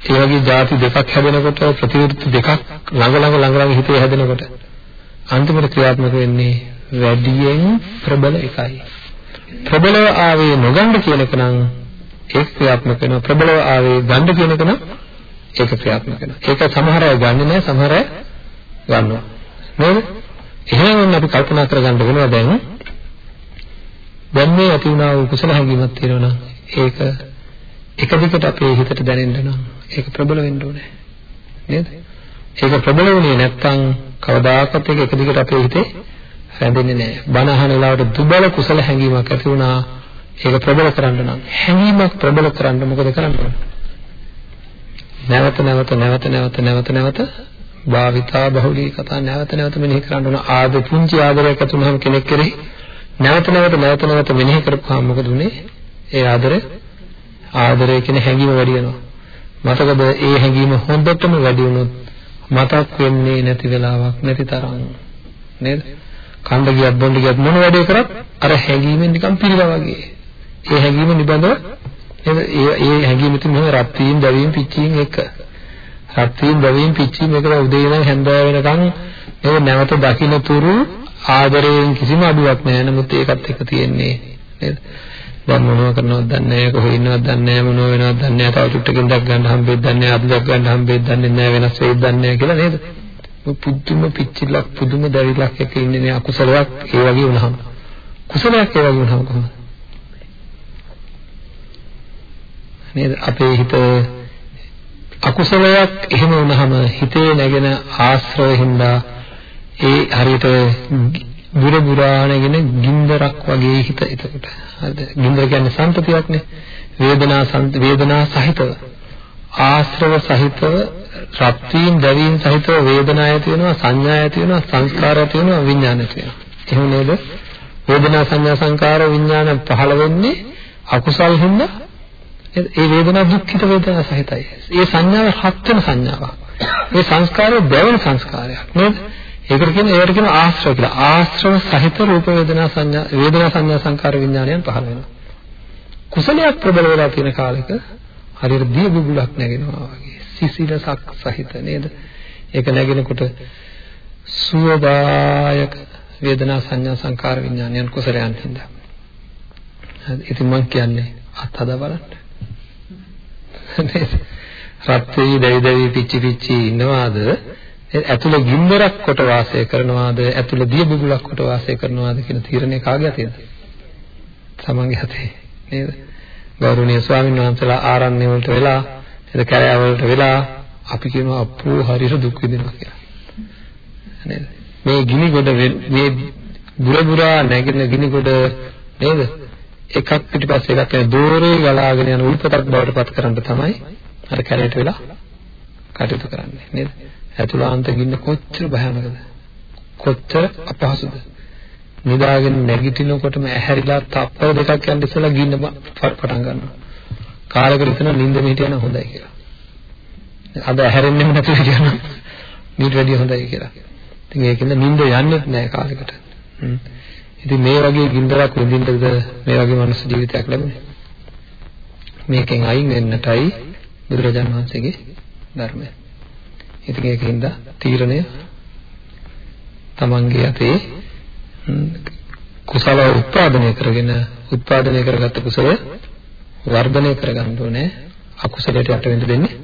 ඒ වගේ ಜಾති දෙකක් හැදෙනකොට ප්‍රතිවිරුද්ධ දෙකක් ළඟ ළඟ ළඟ ළඟ හිතේ හැදෙනකොට අන්තිමට ක්‍රියාත්මක වෙන්නේ වැඩියෙන් ප්‍රබල එකයි. ප්‍රබලව ආවේ නොගන්න කියන එක නම් ඒක ක්‍රියාත්මක වෙනවා. ප්‍රබලව ආවේ ගන්න කියන එක නම් ඒක ක්‍රියාත්මක වෙනවා. ඒක සමහර අය ගන්නෙ නෑ සමහර අය ගන්නවා. නේද? එහෙනම් අපි කල්පනා කරගන්න වෙනවා දැන් දැන් මේ ඇති වුණා වූ කුසල හැඟීමක් තියෙනවා නම් ඒක එක දිගට අපේ හිතට දැනෙන්න නම් ඒක ප්‍රබල වෙන්න ඕනේ. නේද? ඒක ප්‍රබල වුණේ නැත්නම් කවදාකවත් ඒක එක දිගට අපේ හිතේ රැඳෙන්නේ නැහැ. බණ අහන වෙලාවට දුබල කුසල හැඟීමක් ඇති වුණා. ඒක ප්‍රබල කරන්න නම් හැඟීමක් ප්‍රබල කරන්න මොකද කරන්න ඕනේ? නැවත නැවත නැවත නැවත නැවත නැවත භාවිතා බහුලී කතා නැවත නැවත මෙනෙහි කරන්න ඕන ආද පුංචි ආදරයක් ඇති වුණාම කෙනෙක් කෙරෙහි නැවත නැවත නැවත නැවත මෙනෙහි කරපුවාම මොකද උනේ? ඒ ආදරය ආදරය කියන හැඟීම වැඩි වෙනවා. මතකද ඒ හැඟීම හොඳටම වැඩි වුණොත් මතක් වෙන්නේ නැති වෙලාවක් නැති තරම් නේද? කණ්ඩ ගියත් බොණ්ඩ ගියත් මොන වැඩේ කරත් අර හැඟීමෙන් නිකන් පිළිලා වගේ. ඒ හැඟීම නිබඳව නේද? ඒ ඒ හැඟීම තුන මෙහෙම රත් වීම, දැවීම, පිච්චීම එක. රත් වීම, දැවීම, පිච්චීම එක උදේ ඉඳන් හැන්දෑව වෙනකන් නේද නැවත දකින්න තුරු ආදරයෙන් කිසිම අඩුවක් නැහැ. නමුත් ඒකත් එක තියෙන්නේ නේද? දැන් මොනව කරනවද දන්නේ නැහැ කොහේ ඉන්නවද දන්නේ නැහැ මොනව වෙනවද දන්නේ නැහැ තව චුට්ටකින් දක් ගන්න හම්බෙද්ද දන්නේ නැහැ අද දක් ගන්න හම්බෙද්ද දන්නේ නැහැ වෙනස් වෙයිද දන්නේ නැහැ කියලා නේද පුදුම පිච්චිලක් පුදුම දැවිලක් එක ඉන්නේ නේ අකුසලයක් ඒ වගේ වුණාම කුසලයක් ඒ වගේ වුණාම කොහොමද නේද? අපේ හිත අකුසලයක් එහෙම වුණාම හිතේ නැගෙන ආශ්‍රව හින්දා ඒ හරියට බුර බුරාණගෙන ගින්දරක් වගේ හිත එතකොට. හරිද? ගින්දර කියන්නේ සංතතියක්නේ වේදනා වේදනා සහිතව. ආශ්‍රව සහිතව රත් වීම දැවීම සහිතව වේදනා ඇති වෙනවා සංඥා ඇති වෙනවා සංස්කාර ඇති වෙනවා විඥාන ඇති වෙනවා. එහෙම නේද? වේදනා සංඥා සංකාර විඥාන පහළ වෙන්නේ අකුසල් හින්දා ඒ වේදනා දුක්ඛිත වේදනා සහිතයි. ඒ සංඥාව හත් වෙන සංඥාවක්. ඒ සංස්කාරය දැවෙන සංස්කාරයක් නේද? ඒකට කියන ඒවට කියන ආශ්‍රව කියලා. ආශ්‍රව සහිත රූප වේදනා සංඥා වේදනා සංඥා සංකාර විඥානයන් පහළ වෙනවා. කුසලයක් ප්‍රබල වෙලා තියෙන කාලෙක හරියට දිය බුබුලක් නැගෙනවා වගේ. සිසිලසක් සහිත නේද? ඒක නැගෙනකොට සුවදායක වේදනා සංඥා සංකාර විඥානයන් කුසලයන් හින්දා. ඉතින් මම කියන්නේ අත්හදා බලන්න. නේද? රත් වෙයි දැවි දැවි පිච්චි පිච්චි ඉන්නවාද? ඇතුළ ගින්දරක් කොට වාසය කරනවාද? ඇතුළ දිය බුබුලක් කොට වාසය කරනවාද කියන තීරණය කාගේ අතේද? තමන්ගේ අතේ නේද? ගෞරවනීය ස්වාමීන් වහන්සේලා ආරණ්‍ය වලට වෙලා එද කැලෑ වලට වෙලා අපි කියනවා අප්පෝ හරියට දුක් විඳිනවා කියලා. නේද? මේ ගිනි ගොඩ මේ බුරබුරා නැගෙන ගිනි ගොඩ නේද? එකක් පිටිපස්සේ එකක් යන දෝරේ ගලාගෙන යන උල්පතක් බවට පත් කරන්න තමයි අර කැලේට වෙලා කටයුතු කරන්නේ නේද? ඇතුළාන්ත ගින්න කොච්චර භයානකද? කොච්චර අපහසුද? නිදාගෙන නැගිටිනකොටම ඇහැරිලා තප්පර දෙකක් යන ඉස්සලා ගින්න පටන් ගන්නවා. කාලයකට ඉතන නිින්දෙම හිටියනම් හොඳයි කියලා. අද ඇහැරෙන්නෙම නැතුව හිටියනම් ඊට වැඩිය හොඳයි කියලා. ඉතින් ඒකෙන්ද නිින්ද යන්නේ නැහැ කාලයකට. ඉතින් මේ වගේ ගින්දරක් විඳින්නද මේ වගේ මනුස්ස ජීවිතයක් ලැබුණේ. මේකෙන් අයින් වෙන්නටයි බුදුරජාණන් වහන්සේගේ ධර්මය. ඉතින් ඒකින්ද තීරණය තමන්ගේ අතේ කුසල උත්පාදනය කරගෙන උත්පාදනය කරගත්ත කුසල වර්ධනය කරගන්න ඕනේ අකුසලයට යට වෙන්න දෙන්නේ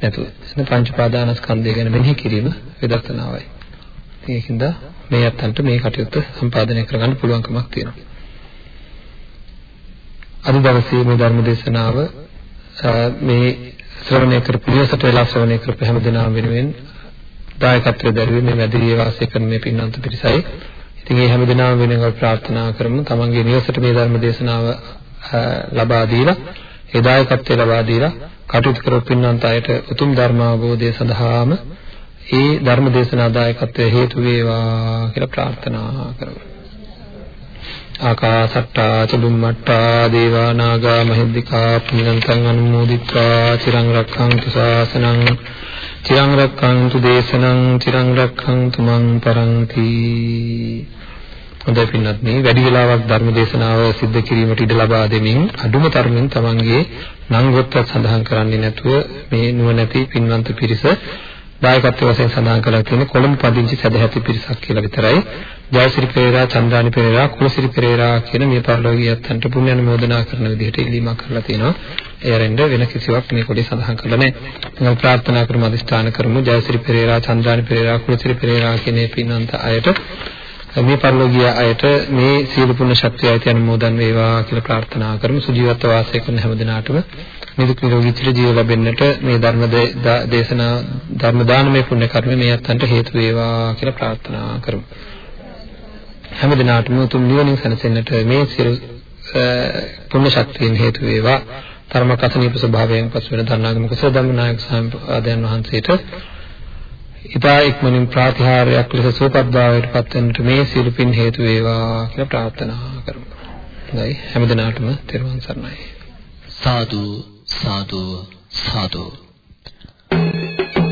නැතුව. එතන පංච පාදානස්කන්ධය ගැන මෙනෙහි කිරීම විදර්ශනාවයි. ඒකින්ද මේ අත්තන්ට මේ කටයුත්ත සම්පාදනය කරගන්න පුළුවන්කමක් තියෙනවා. අද දවසේ මේ ධර්ම දේශනාව මේ ශ්‍රවණය කරපු ඉවසට වෙලා ශ්‍රවණය කරපු හැම දෙනාම වෙනුවෙන් දායකත්වයේ දරුවේ මේ මැදිරියේ වාසය කරන මේ පින්නන්ත පිරිසයි. ඉතින් මේ හැම දෙනාම වෙනුවෙන් ප්‍රාර්ථනා කරමු තමන්ගේ නිවසට මේ ධර්ම දේශනාව ලබා දීලා ඒ දායකත්වය ලබා දීලා කටයුතු කරපු පින්නන්ත අයට උතුම් ධර්ම අවබෝධය සඳහාම ඒ ධර්ම දේශනා දායකත්වය හේතු වේවා කියලා ප්‍රාර්ථනා කරමු. ආකාසට්ටා චුම්මට්ටා දේවා නාග මහිද්దికා පුඤ්ඤන්තං අනුමෝදිත්වා චිරං රක්ඛන්තු ශාසනං චිරං රක්ඛන්තු දේශනං චිරං රක්ඛන්තු මං පරන්ති හොඳයි පින්වත්නි වැඩි වෙලාවක් ධර්ම දේශනාව සිද්ධ කිරීමට ඉඩ ලබා දෙමින් අඩුම තරමින් තමන්ගේ නංගොත්ත සඳහන් කරන්නේ නැතුව මේ නුවණැති පින්වන්ත පිරිස දායකත්ව වශයෙන් සඳහන් කරලා තියෙන්නේ කොළඹ පදිංචි සදැහැති පිරිසක් කියලා විතරයි. ජයසිරි පෙරේරා, චන්දානි පෙරේරා, කුලසිරි පෙරේරා කියන මේ පරිලෝකීයයන්ට පුණ්‍ය අනුමෝදනා කරන විදිහට ඉල්ලීමක් කරලා තියෙනවා. ඒ අරින්ද වෙන කිසිවක් මේ කොටේ සඳහන් කරලා නැහැ. මම ප්‍රාර්ථනා කරමු අදිස්ථාන කරමු ජයසිරි පෙරේරා, චන්දානි පෙරේරා, කුලසිරි පෙරේරා කියන මේ පින්වන්ත අයට මේ පරිලෝකීය අයට මේ සීල පුණ්‍ය ශක්තිය ඇති අනුමෝදන් වේවා කියලා ප්‍රාර්ථනා කරමු. සුජීවත්ව වාසය කරන හැම දිනාටම නිදුක් නිරෝගී චිර ජීව ලැබෙන්නට මේ ධර්ම දේශනා ධර්ම දානමය පුණ්‍ය කර්ම මේ අත්තන්ට හේතු වේවා කියලා ප්‍රාර්ථනා කරමු. හැම දිනාටම උතුම් නිවනින් සැනසෙන්නට මේ සියලු පුණ්‍ය ශක්තියෙන් හේතු වේවා. ධර්ම කසනීප ස්වභාවයෙන් පසු වෙන ධර්ණාගම කුසල ධම්මනායක සම්පාදයන් වහන්සේට ඉතා ඉක්මනින් ප්‍රාතිහාර්යයක් ලෙස සෝපද්භාවයට පත් වෙන්නට මේ සියලු පින් හේතු වේවා කියලා ප්‍රාර්ථනා කරමු. හොඳයි හැම දිනාටම තෙරුවන් සරණයි. සාදු සාදු සාදු Thank you.